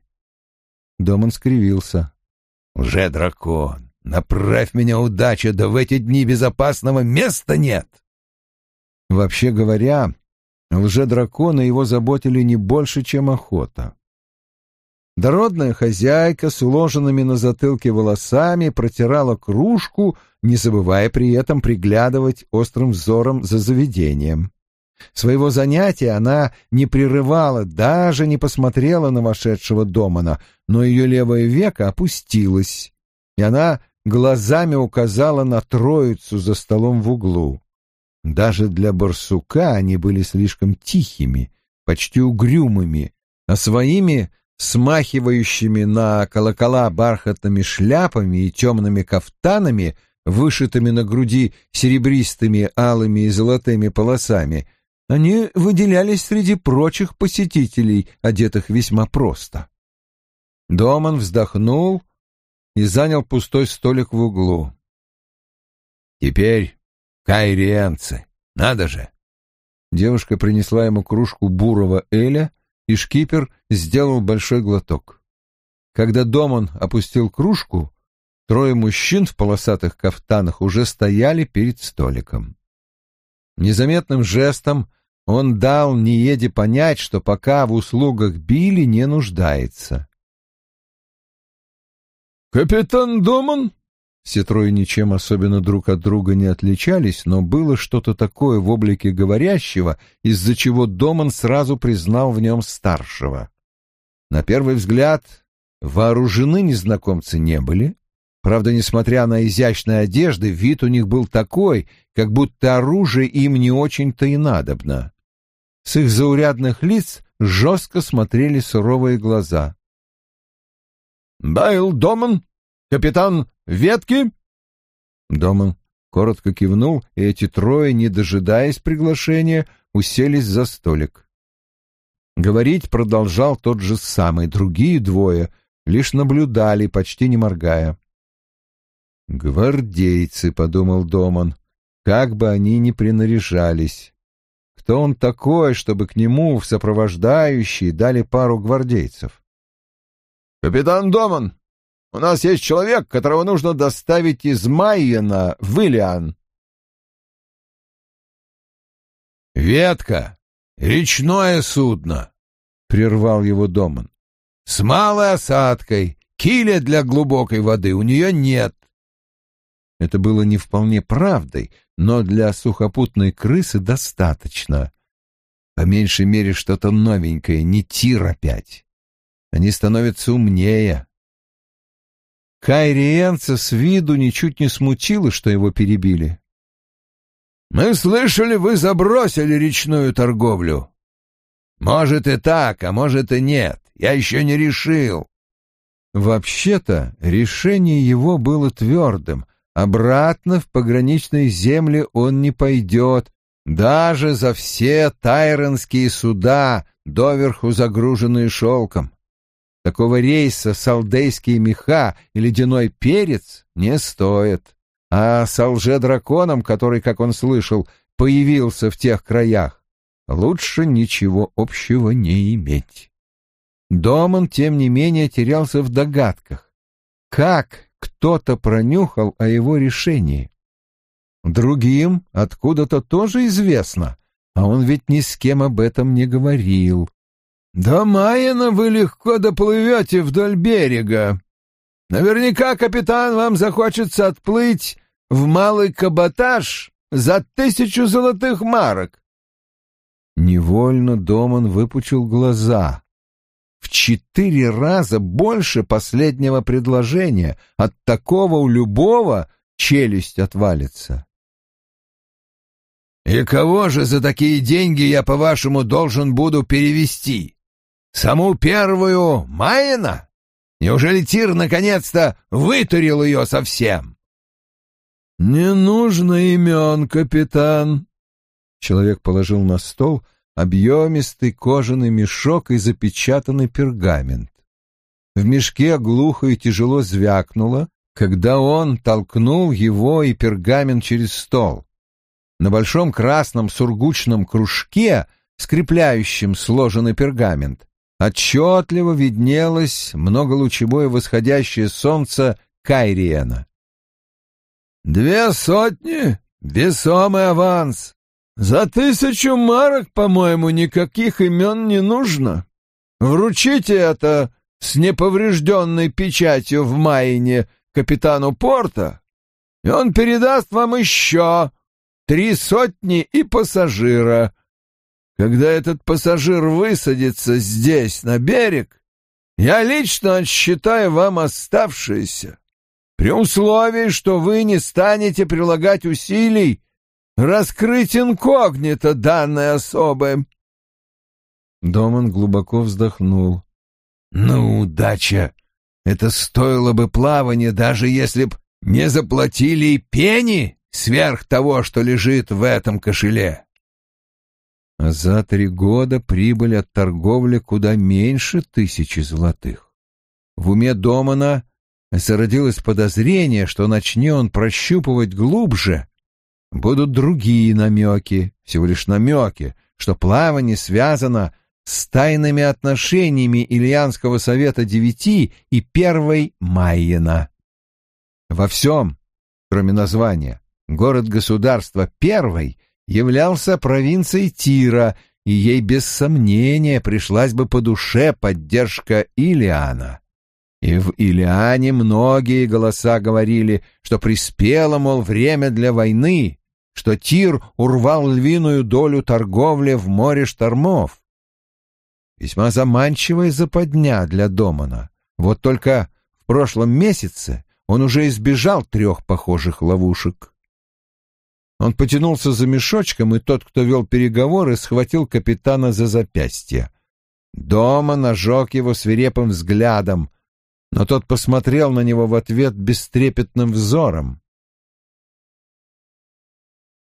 Доман скривился. «Лжедракон, направь меня, удача, да в эти дни безопасного места нет!» Вообще говоря, лже-дракона его заботили не больше, чем охота. Дородная хозяйка с уложенными на затылке волосами протирала кружку, не забывая при этом приглядывать острым взором за заведением. Своего занятия она не прерывала, даже не посмотрела на вошедшего Домана, но ее левое веко опустилось, и она глазами указала на троицу за столом в углу. Даже для барсука они были слишком тихими, почти угрюмыми, а своими смахивающими на колокола бархатными шляпами и темными кафтанами, вышитыми на груди серебристыми, алыми и золотыми полосами, они выделялись среди прочих посетителей, одетых весьма просто. Доман вздохнул и занял пустой столик в углу. «Теперь Кайриенцы. Надо же. Девушка принесла ему кружку бурого эля, и шкипер сделал большой глоток. Когда Домон опустил кружку, трое мужчин в полосатых кафтанах уже стояли перед столиком. Незаметным жестом он дал Ниеде понять, что пока в услугах Билли не нуждается. «Капитан Доман?» Все трое ничем особенно друг от друга не отличались, но было что-то такое в облике говорящего, из-за чего Доман сразу признал в нем старшего. На первый взгляд, вооружены незнакомцы не были. Правда, несмотря на изящные одежды, вид у них был такой, как будто оружие им не очень-то и надобно. С их заурядных лиц жестко смотрели суровые глаза. «Байл Доман? Капитан Ветки?» Доман коротко кивнул, и эти трое, не дожидаясь приглашения, уселись за столик. Говорить продолжал тот же самый, другие двое лишь наблюдали, почти не моргая. «Гвардейцы», — подумал Доман, — «как бы они ни принаряжались. Кто он такой, чтобы к нему в сопровождающие дали пару гвардейцев?» «Капитан Доман, у нас есть человек, которого нужно доставить из Майена в Ильян». «Ветка! Речное судно!» — прервал его Доман. «С малой осадкой, киля для глубокой воды у нее нет. Это было не вполне правдой, но для сухопутной крысы достаточно. По меньшей мере что-то новенькое, не тир опять. Они становятся умнее. Кайриенца с виду ничуть не смутило, что его перебили. «Мы слышали, вы забросили речную торговлю. Может и так, а может и нет. Я еще не решил». Вообще-то решение его было твердым — Обратно в пограничные земли он не пойдет, даже за все тайронские суда, доверху загруженные шелком. Такого рейса салдейские меха и ледяной перец не стоят. А с лже-драконом, который, как он слышал, появился в тех краях, лучше ничего общего не иметь. Доман, тем не менее, терялся в догадках. Как кто-то пронюхал о его решении. Другим откуда-то тоже известно, а он ведь ни с кем об этом не говорил. «До Майена вы легко доплывете вдоль берега. Наверняка, капитан, вам захочется отплыть в малый каботаж за тысячу золотых марок». Невольно Доман выпучил глаза в четыре раза больше последнего предложения. От такого у любого челюсть отвалится. «И кого же за такие деньги я, по-вашему, должен буду перевести? Саму первую Майена? Неужели Тир наконец-то вытурил ее совсем?» «Не нужно имен, капитан», — человек положил на стол объемистый кожаный мешок и запечатанный пергамент. В мешке глухо и тяжело звякнуло, когда он толкнул его и пергамент через стол. На большом красном сургучном кружке, скрепляющем сложенный пергамент, отчетливо виднелось многолучевое восходящее солнце Кайриена. «Две сотни — весомый аванс!» За тысячу марок, по-моему, никаких имен не нужно. Вручите это с неповрежденной печатью в Майне капитану порта, и он передаст вам еще три сотни и пассажира. Когда этот пассажир высадится здесь, на берег, я лично отсчитаю вам оставшиеся, при условии, что вы не станете прилагать усилий раскрыть инкогнито данной особы. Доман глубоко вздохнул. «Ну, удача! Это стоило бы плавания, даже если б не заплатили и пени сверх того, что лежит в этом кошеле». А за три года прибыль от торговли куда меньше тысячи золотых. В уме Домана зародилось подозрение, что начне он прощупывать глубже, будут другие намеки, всего лишь намеки, что плавание связано с тайными отношениями Ильянского совета девяти и первой Майена. Во всем, кроме названия, город-государство первой являлся провинцией Тира, и ей без сомнения пришлась бы по душе поддержка Илиана. И в Илиане многие голоса говорили, что приспело, мол, время для войны, что Тир урвал львиную долю торговли в море штормов. Весьма заманчивая западня для Домана. Вот только в прошлом месяце он уже избежал трех похожих ловушек. Он потянулся за мешочком, и тот, кто вел переговоры, схватил капитана за запястье. Дома нажег его свирепым взглядом, но тот посмотрел на него в ответ бестрепетным взором.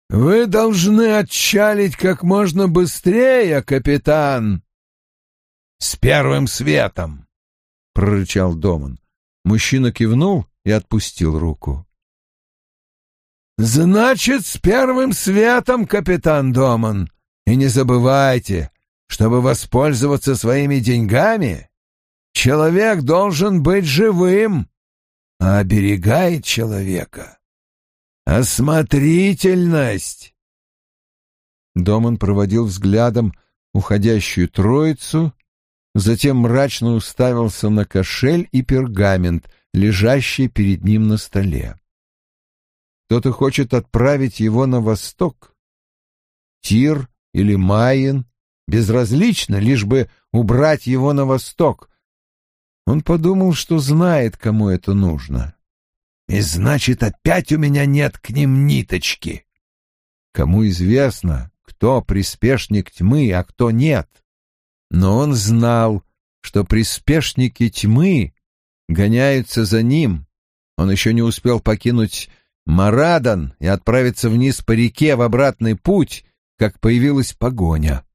«Вы должны отчалить как можно быстрее, капитан!» «С первым светом!» — прорычал Доман. Мужчина кивнул и отпустил руку. «Значит, с первым светом, капитан Доман. И не забывайте, чтобы воспользоваться своими деньгами, человек должен быть живым, а оберегает человека осмотрительность. Доман проводил взглядом уходящую троицу, затем мрачно уставился на кошель и пергамент, лежащий перед ним на столе. Кто-то хочет отправить его на восток. Тир или Майен, безразлично, лишь бы убрать его на восток. Он подумал, что знает, кому это нужно. И значит, опять у меня нет к ним ниточки. Кому известно, кто приспешник тьмы, а кто нет. Но он знал, что приспешники тьмы гоняются за ним. Он еще не успел покинуть Марадан и отправиться вниз по реке в обратный путь, как появилась погоня.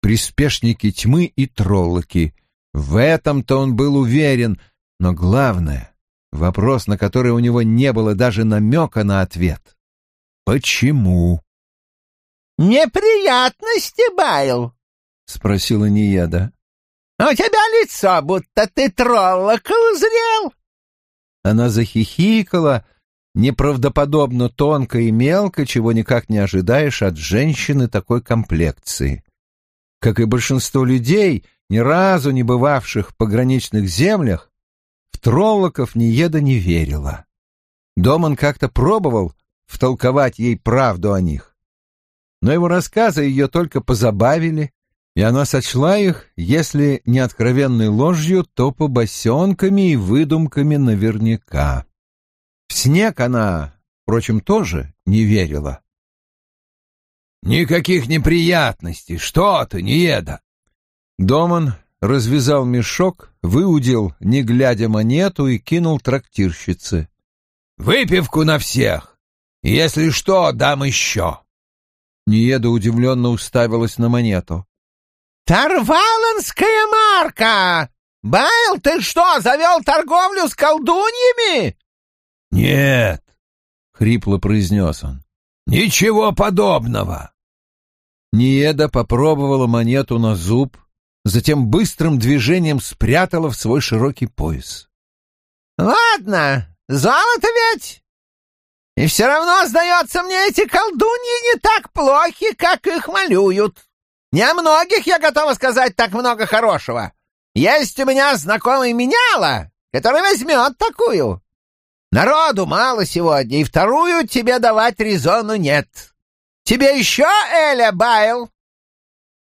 Приспешники тьмы и троллоки. В этом-то он был уверен, но главное Вопрос, на который у него не было даже намека на ответ. «Почему?» «Неприятности, Байл?» — спросила Ниеда. «У тебя лицо, будто ты троллока узрел». Она захихикала, неправдоподобно тонко и мелко, чего никак не ожидаешь от женщины такой комплекции. Как и большинство людей, ни разу не бывавших в пограничных землях, в троллоков Ниеда не верила. Доман как-то пробовал втолковать ей правду о них. Но его рассказы ее только позабавили, и она сочла их, если не откровенной ложью, то побосенками и выдумками наверняка. В снег она, впрочем, тоже не верила. «Никаких неприятностей, что ты, Ниеда!» Доман развязал мешок, выудил, не глядя монету, и кинул трактирщице. «Выпивку на всех! Если что, дам еще!» Ниеда удивленно уставилась на монету. «Тарваланская марка! Байл, ты что, завел торговлю с колдуньями?» «Нет», — хрипло произнес он, — «ничего подобного». Ниеда попробовала монету на зуб, затем быстрым движением спрятала в свой широкий пояс. «Ладно, золото ведь! И все равно, сдается мне, эти колдуньи не так плохи, как их малюют. Не о многих, я готова сказать, так много хорошего. Есть у меня знакомый меняла, который возьмет такую. Народу мало сегодня, и вторую тебе давать резону нет. Тебе еще, Эля Байл?»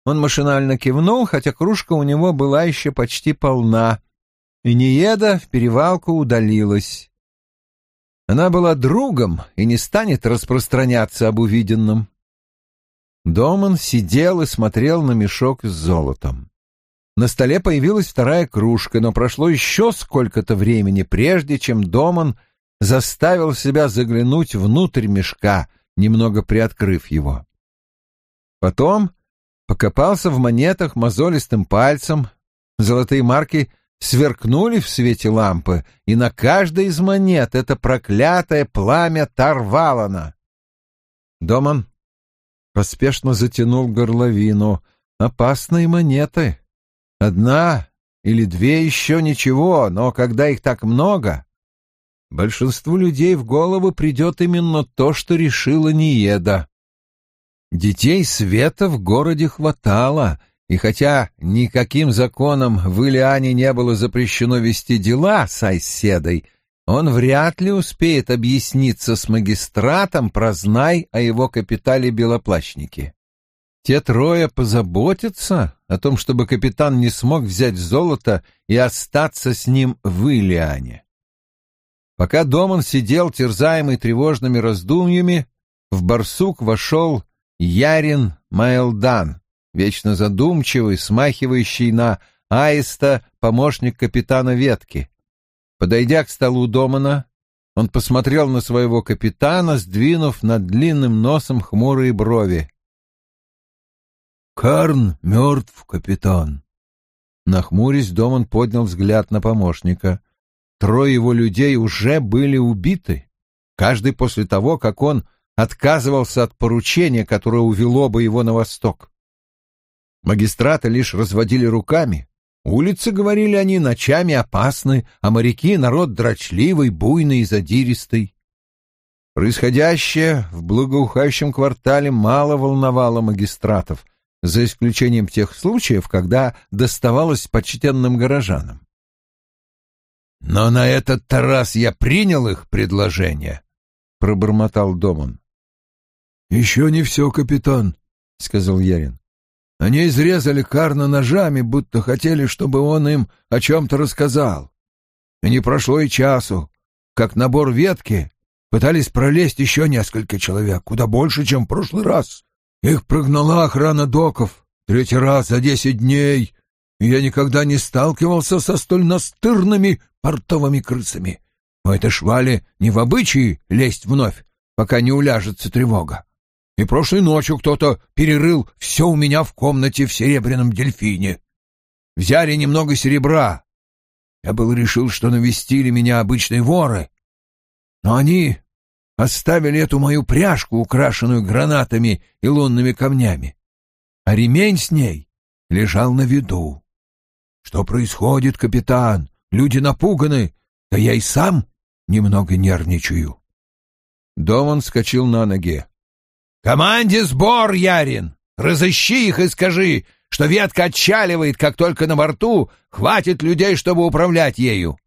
Он машинально кивнул, хотя кружка у него была еще почти полна, и Нееда в перевалку удалилась. Она была другом и не станет распространяться об увиденном. Доман сидел и смотрел на мешок с золотом. На столе появилась вторая кружка, но прошло еще сколько-то времени, прежде чем Доман заставил себя заглянуть внутрь мешка, немного приоткрыв его. Потом покопался в монетах мозолистым пальцем. Золотые марки сверкнули в свете лампы, и на каждой из монет это проклятое пламя Тарвалана. Доман поспешно затянул горловину. Опасные монеты. Одна или две еще ничего, но когда их так много, большинству людей в голову придет именно то, что решила Ниеда. Детей света в городе хватало, и хотя никаким законом в Илиане не было запрещено вести дела с Айседой, он вряд ли успеет объясниться с магистратом, прознай о его капитале белоплащники. Те трое позаботятся о том, чтобы капитан не смог взять золото и остаться с ним в Илиане. Пока Доман сидел, терзаемый тревожными раздумьями, в барсук вошел Ярин Майлдан, вечно задумчивый, смахивающий на аиста помощник капитана ветки. Подойдя к столу Домана, он посмотрел на своего капитана, сдвинув над длинным носом хмурые брови. «Карн мертв, капитан». Нахмурясь, Доман поднял взгляд на помощника. Трое его людей уже были убиты, каждый после того, как он отказывался от поручения, которое увело бы его на восток. Магистраты лишь разводили руками. Улицы, говорили они, ночами опасны, а моряки — народ дрочливый, буйный и задиристый. Происходящее в благоухающем квартале мало волновало магистратов, за исключением тех случаев, когда доставалось почтенным горожанам. «Но на этот раз я принял их предложение», — пробормотал Домон. «Еще не все, капитан», — сказал Ярин. «Они изрезали Карна ножами, будто хотели, чтобы он им о чем-то рассказал. И не прошло и часу, как набор ветки пытались пролезть еще несколько человек, куда больше, чем в прошлый раз. Их прогнала охрана доков третий раз за десять дней, я никогда не сталкивался со столь настырными портовыми крысами. У этой швали не в обычае лезть вновь, пока не уляжется тревога. И прошлой ночью кто-то перерыл все у меня в комнате в серебряном дельфине. Взяли немного серебра. Я был решил, что навестили меня обычные воры. Но они оставили эту мою пряжку, украшенную гранатами и лунными камнями. А ремень с ней лежал на виду. Что происходит, капитан? Люди напуганы, да я и сам немного нервничаю. Доман вскочил на ноги. «Команде сбор, Ярин! Разыщи их и скажи, что ветка отчаливает, как только на борту хватит людей, чтобы управлять ею!»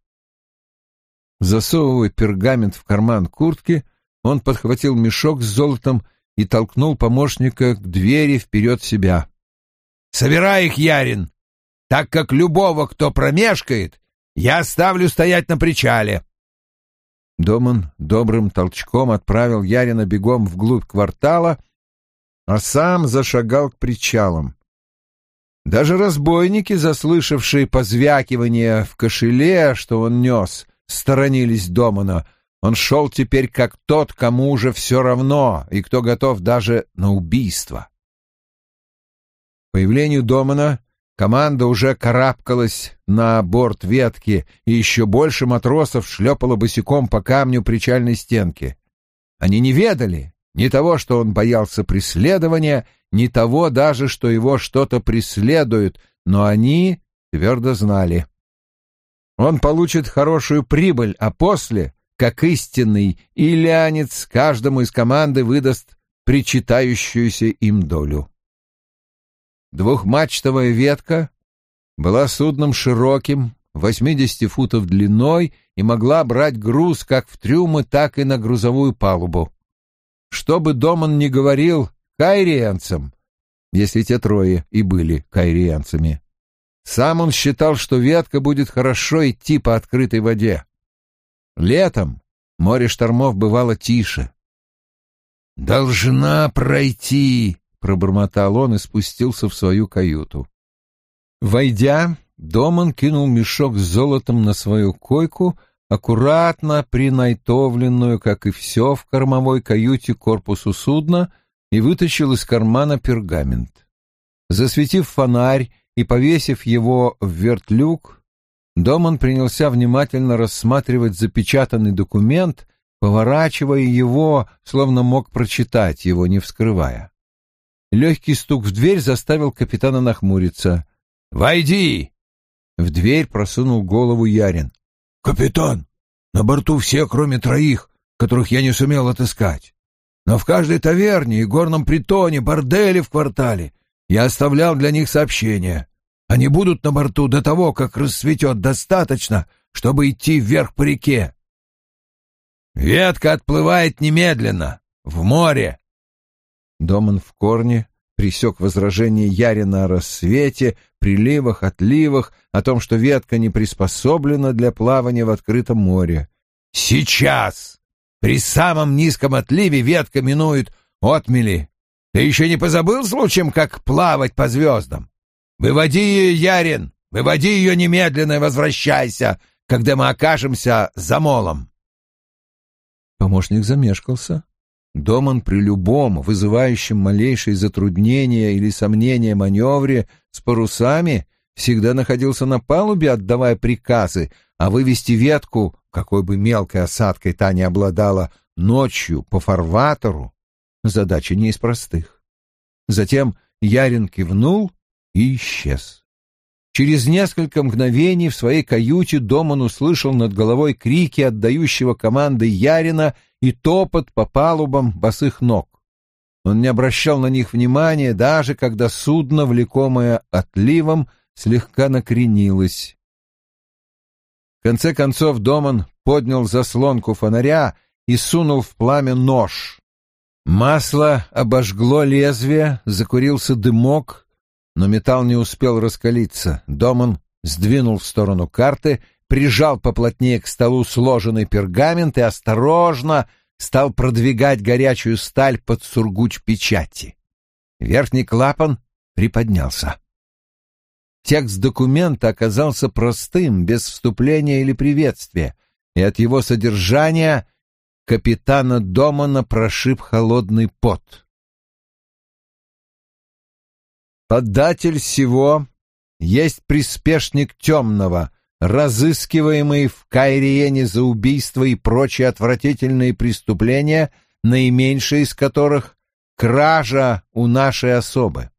Засовывая пергамент в карман куртки, он подхватил мешок с золотом и толкнул помощника к двери вперед себя. «Собирай их, Ярин, так как любого, кто промешкает, я оставлю стоять на причале». Доман добрым толчком отправил Ярина бегом вглубь квартала, а сам зашагал к причалам. Даже разбойники, заслышавшие позвякивание в кошеле, что он нес, сторонились Домана. Он шел теперь как тот, кому уже все равно, и кто готов даже на убийство. Появлению Домана Команда уже карабкалась на борт ветки, и еще больше матросов шлепало босиком по камню причальной стенки. Они не ведали ни того, что он боялся преследования, ни того даже, что его что-то преследует, но они твердо знали. Он получит хорошую прибыль, а после, как истинный илянец, каждому из команды выдаст причитающуюся им долю. Двухмачтовая ветка была судном широким, 80 футов длиной и могла брать груз как в трюмы, так и на грузовую палубу. Что бы Доман ни говорил кайрианцам, если те трое и были кайрианцами, сам он считал, что ветка будет хорошо идти по открытой воде. Летом море штормов бывало тише. «Должна пройти», пробормотал он и спустился в свою каюту. Войдя, Доман кинул мешок с золотом на свою койку, аккуратно принайтовленную, как и все в кормовой каюте корпусу судна, и вытащил из кармана пергамент. Засветив фонарь и повесив его в вертлюг, Доман принялся внимательно рассматривать запечатанный документ, поворачивая его, словно мог прочитать его, не вскрывая. Легкий стук в дверь заставил капитана нахмуриться. «Войди!» В дверь просунул голову Ярин. «Капитан, на борту все, кроме троих, которых я не сумел отыскать. но в каждой таверне и горном притоне, борделе в квартале я оставлял для них сообщения. Они будут на борту до того, как рассветет достаточно, чтобы идти вверх по реке. Ветка отплывает немедленно, в море. Доман в корне пресек возражение Ярина о рассвете, приливах, отливах, о том, что ветка не приспособлена для плавания в открытом море. «Сейчас! При самом низком отливе ветка минует отмели. Ты еще не позабыл случаем, как плавать по звездам? Выводи ее, Ярин, выводи ее немедленно и возвращайся, когда мы окажемся за молом». Помощник замешкался. Доман при любом, вызывающем малейшие затруднения или сомнения маневре с парусами, всегда находился на палубе, отдавая приказы, а вывести ветку, какой бы мелкой осадкой та не обладала, ночью по фарватеру, задача не из простых. Затем Ярин кивнул и исчез. Через несколько мгновений в своей каюте Доман услышал над головой крики отдающего команды Ярина и топот по палубам босых ног. Он не обращал на них внимания, даже когда судно, влекомое отливом, слегка накренилось. В конце концов Доман поднял заслонку фонаря и сунул в пламя нож. Масло обожгло лезвие, закурился дымок, но металл не успел раскалиться. Доман сдвинул в сторону карты, прижал поплотнее к столу сложенный пергамент и осторожно стал продвигать горячую сталь под сургуч печати. Верхний клапан приподнялся. Текст документа оказался простым, без вступления или приветствия, и от его содержания капитана Домана прошиб холодный пот. Поддатель всего есть приспешник темного, разыскиваемый в Кайриене за убийство и прочие отвратительные преступления, наименьшие из которых — кража у нашей особы.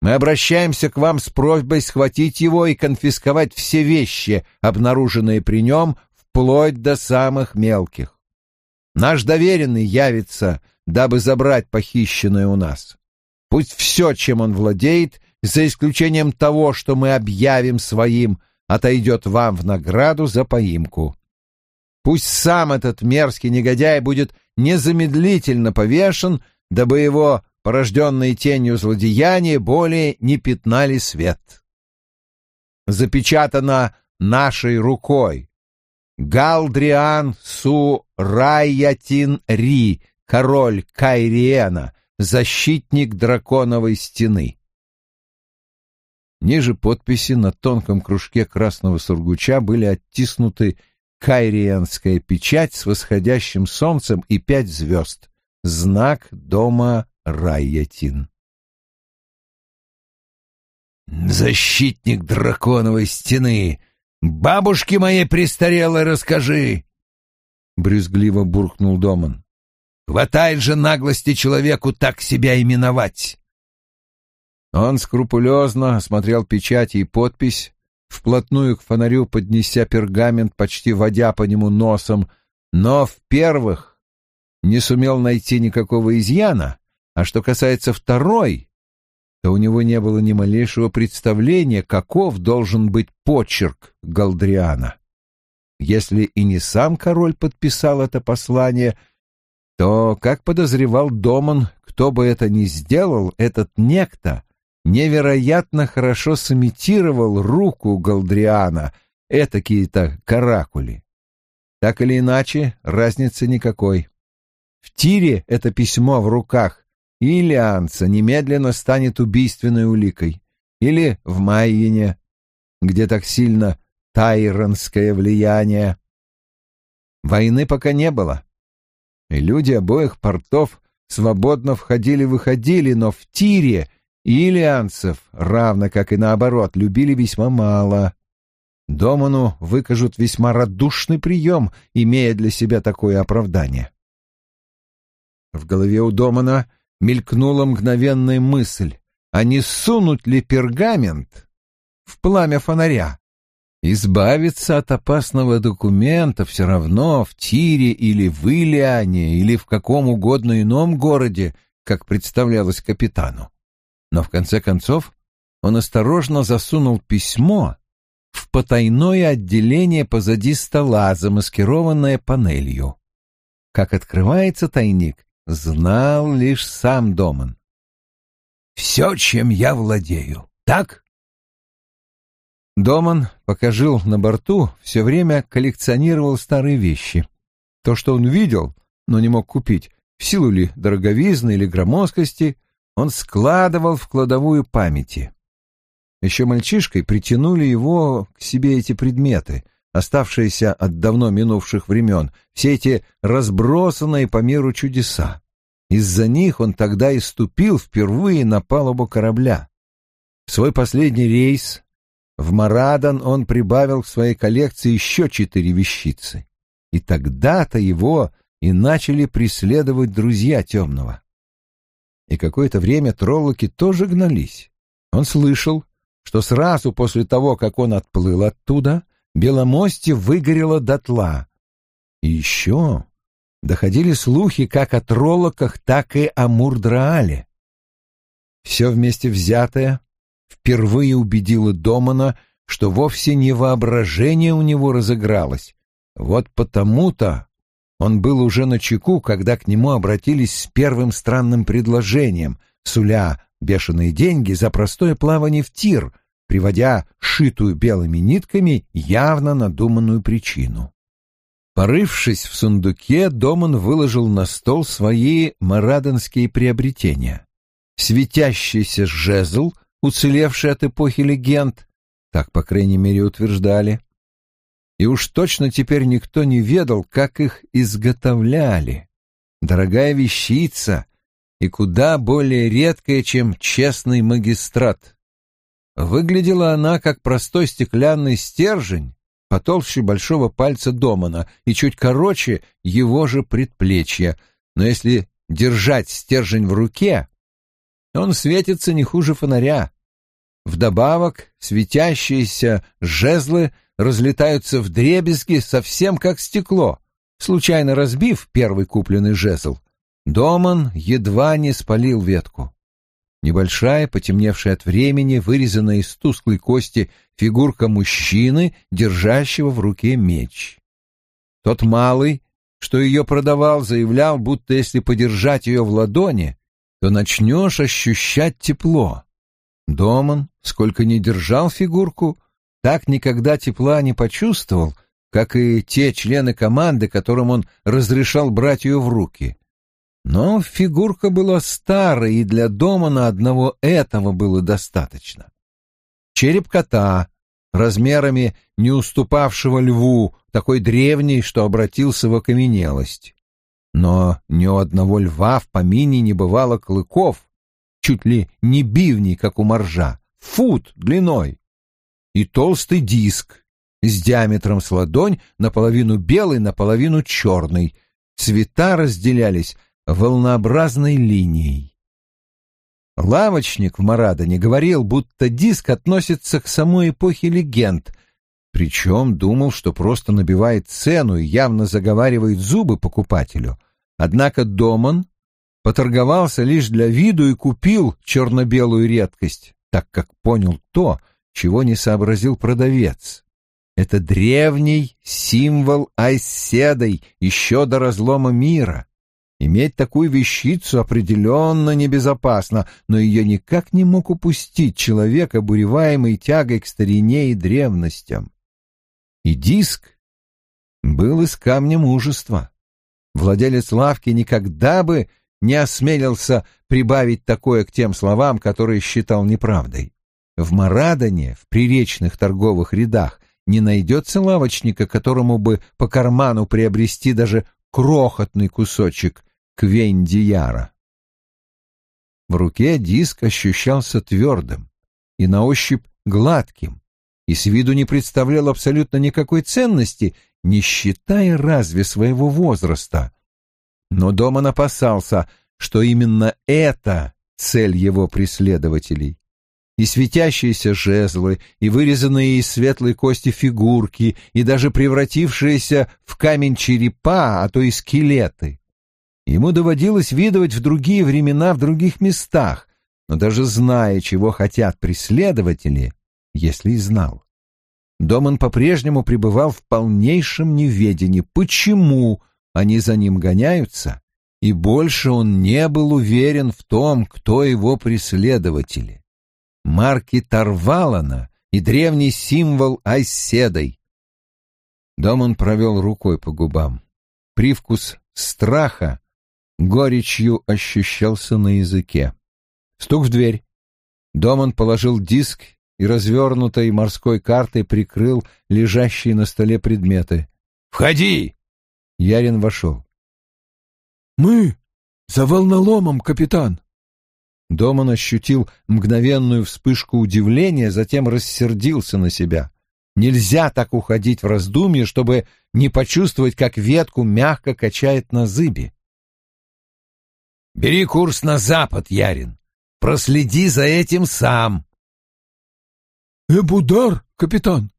Мы обращаемся к вам с просьбой схватить его и конфисковать все вещи, обнаруженные при нем, вплоть до самых мелких. Наш доверенный явится, дабы забрать похищенное у нас. Пусть все, чем он владеет, за исключением того, что мы объявим своим, отойдет вам в награду за поимку. Пусть сам этот мерзкий негодяй будет незамедлительно повешен, дабы его порожденные тенью злодеяния более не пятнали свет. Запечатано нашей рукой. Галдриан Су Райятин Ри, король Кайриена, защитник драконовой стены. Ниже подписи на тонком кружке красного сургуча были оттиснуты кайрианская печать с восходящим солнцем и пять звезд, знак дома Райятин. «Защитник драконовой стены! Бабушке моей престарелой расскажи!» — брюзгливо буркнул Доман. Хватает же наглости человеку так себя именовать. Он скрупулезно осмотрел печать и подпись, вплотную к фонарю поднеся пергамент, почти водя по нему носом, но в первых не сумел найти никакого изъяна, а что касается второй, то у него не было ни малейшего представления, каков должен быть почерк Галдриана. Если и не сам король подписал это послание — то, как подозревал Доман, кто бы это ни сделал, этот некто невероятно хорошо сымитировал руку Галдриана, этакие-то каракули. Так или иначе, разницы никакой. В тире это письмо в руках Илианца немедленно станет убийственной уликой. Или в Майине, где так сильно тайронское влияние. Войны пока не было и люди обоих портов свободно входили-выходили, но в тире илианцев, равно как и наоборот, любили весьма мало. Доману выкажут весьма радушный прием, имея для себя такое оправдание. В голове у Домана мелькнула мгновенная мысль, а не сунуть ли пергамент в пламя фонаря? Избавиться от опасного документа все равно в Тире или в Илиане или в каком угодно ином городе, как представлялось капитану. Но в конце концов он осторожно засунул письмо в потайное отделение позади стола, замаскированное панелью. Как открывается тайник, знал лишь сам Доман. «Все, чем я владею, так?» Доман, пока жил на борту, все время коллекционировал старые вещи. То, что он видел, но не мог купить, в силу ли дороговизны или громоздкости, он складывал в кладовую памяти. Еще мальчишкой притянули его к себе эти предметы, оставшиеся от давно минувших времен, все эти разбросанные по миру чудеса. Из-за них он тогда и ступил впервые на палубу корабля. В свой последний рейс в Марадан он прибавил к своей коллекции еще четыре вещицы. И тогда-то его и начали преследовать друзья темного. И какое-то время троллоки тоже гнались. Он слышал, что сразу после того, как он отплыл оттуда, Беломости выгорело дотла. И еще доходили слухи как о троллоках, так и о Мурдраале. Все вместе взятое впервые убедило Домана, что вовсе не воображение у него разыгралось. Вот потому-то он был уже на чеку, когда к нему обратились с первым странным предложением, суля бешеные деньги за простое плавание в тир, приводя шитую белыми нитками явно надуманную причину. Порывшись в сундуке, Доман выложил на стол свои марадонские приобретения. Светящийся жезл, уцелевший от эпохи легенд, так, по крайней мере, утверждали. И уж точно теперь никто не ведал, как их изготовляли. Дорогая вещица, и куда более редкая, чем честный магистрат. Выглядела она как простой стеклянный стержень, потолще большого пальца Домана и чуть короче его же предплечья, но если держать стержень в руке, он светится не хуже фонаря. Вдобавок светящиеся жезлы разлетаются в дребезги совсем как стекло. Случайно разбив первый купленный жезл, Доман едва не спалил ветку. Небольшая, потемневшая от времени, вырезанная из тусклой кости фигурка мужчины, держащего в руке меч. Тот малый, что ее продавал, заявлял, будто если подержать ее в ладони, то начнешь ощущать тепло. Доман, сколько не держал фигурку, так никогда тепла не почувствовал, как и те члены команды, которым он разрешал брать ее в руки. Но фигурка была старой, и для дома на одного этого было достаточно. Череп кота, размерами не уступавшего льву, такой древний, что обратился в окаменелость. Но ни у одного льва в помине не бывало клыков, чуть ли не бивней, как у моржа, фут длиной. И толстый диск с диаметром с ладонь, наполовину белый, наполовину черный. Цвета разделялись волнообразной линией. Лавочник в Марадоне говорил, будто диск относится к самой эпохе легенд, причем думал, что просто набивает цену и явно заговаривает зубы покупателю. Однако Доман поторговался лишь для виду и купил черно-белую редкость, так как понял то, чего не сообразил продавец. Это древний символ Айседой еще до разлома мира. Иметь такую вещицу определенно небезопасно, но ее никак не мог упустить человек, обуреваемый тягой к старине и древностям. И диск был из камня мужества. Владелец лавки никогда бы не осмелился прибавить такое к тем словам, которые считал неправдой. В Марадоне, в приречных торговых рядах, не найдется лавочника, которому бы по карману приобрести даже крохотный кусочек Квендияра. В руке диск ощущался твердым и на ощупь гладким, и с виду не представлял абсолютно никакой ценности, не считая разве своего возраста. Но Доман опасался, что именно это цель его преследователей. и светящиеся жезлы, и вырезанные из светлой кости фигурки, и даже превратившиеся в камень черепа, а то и скелеты. Ему доводилось видывать в другие времена в других местах, но даже зная, чего хотят преследователи, если и знал. Доман по-прежнему пребывал в полнейшем неведении, почему они за ним гоняются, и больше он не был уверен в том, кто его преследователи. Марки Тарвалана и древний символ Айседой. Доман провел рукой по губам. Привкус страха горечью ощущался на языке. Стук в дверь. Доман положил диск и развернутой морской картой прикрыл лежащие на столе предметы. «Входи!» Ярин вошел. «Мы за волноломом, капитан!» Доман ощутил мгновенную вспышку удивления, затем рассердился на себя. Нельзя так уходить в раздумье, чтобы не почувствовать, как ветку мягко качает на зыбе. «Бери курс на запад, Ярин. Проследи за этим сам». «Эбудар, капитан?»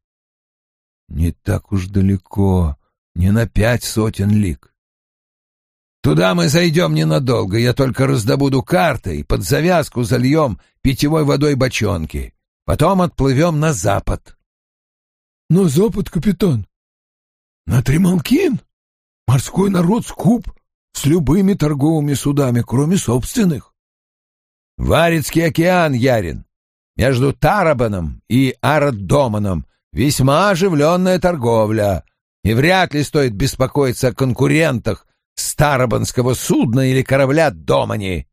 «Не так уж далеко, не на пять сотен лиг. Туда мы зайдем ненадолго, я только раздобуду карты и под завязку зальем питьевой водой бочонки. Потом отплывем на запад. — На запад, капитан? На Трималкин? Морской народ скуп с любыми торговыми судами, кроме собственных. — Варицкий океан, Ярин. Между Тарабаном и Араддоманом весьма оживленная торговля, и вряд ли стоит беспокоиться о конкурентах старобанского судна или корабля Домани.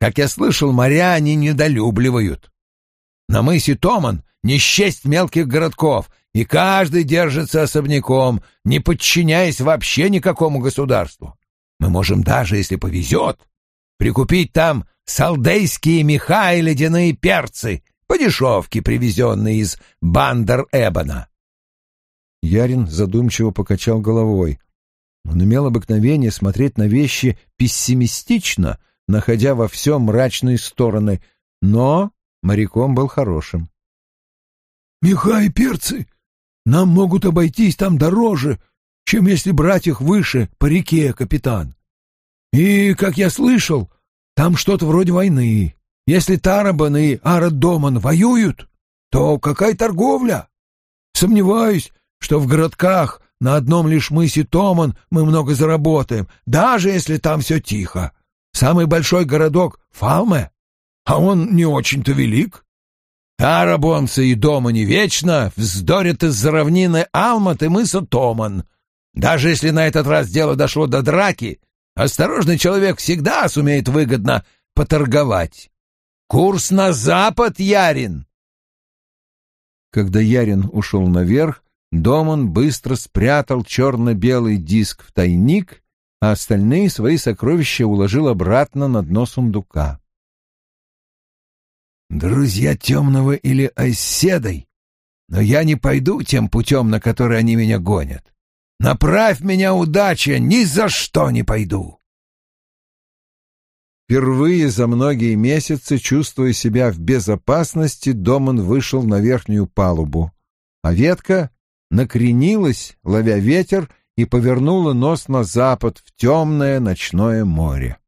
Как я слышал, моря они недолюбливают. На мысе Томан не счесть мелких городков, и каждый держится особняком, не подчиняясь вообще никакому государству. Мы можем даже, если повезет, прикупить там салдейские меха и ледяные перцы, по дешевке привезенные из Бандер-Эбона. Ярин задумчиво покачал головой. Он имел обыкновение смотреть на вещи пессимистично, находя во всем мрачные стороны, но моряком был хорошим. «Меха и перцы нам могут обойтись там дороже, чем если брать их выше по реке, капитан. И, как я слышал, там что-то вроде войны. Если Тарабан и Арадоман воюют, то какая торговля? Сомневаюсь, что в городках на одном лишь мысе Томан мы много заработаем, даже если там все тихо. Самый большой городок — Фалме, а он не очень-то велик. Арабонцы и дома не вечно вздорят из-за равнины Алмат и мыса Томан. Даже если на этот раз дело дошло до драки, осторожный человек всегда сумеет выгодно поторговать. Курс на запад, Ярин! Когда Ярин ушел наверх, Доман быстро спрятал черно-белый диск в тайник, а остальные свои сокровища уложил обратно на дно сундука. «Друзья темного или оседой, но я не пойду тем путем, на который они меня гонят. Направь меня, удача, ни за что не пойду!» Впервые за многие месяцы, чувствуя себя в безопасности, Доман вышел на верхнюю палубу, а ветка накренилась, ловя ветер, и повернула нос на запад в темное ночное море.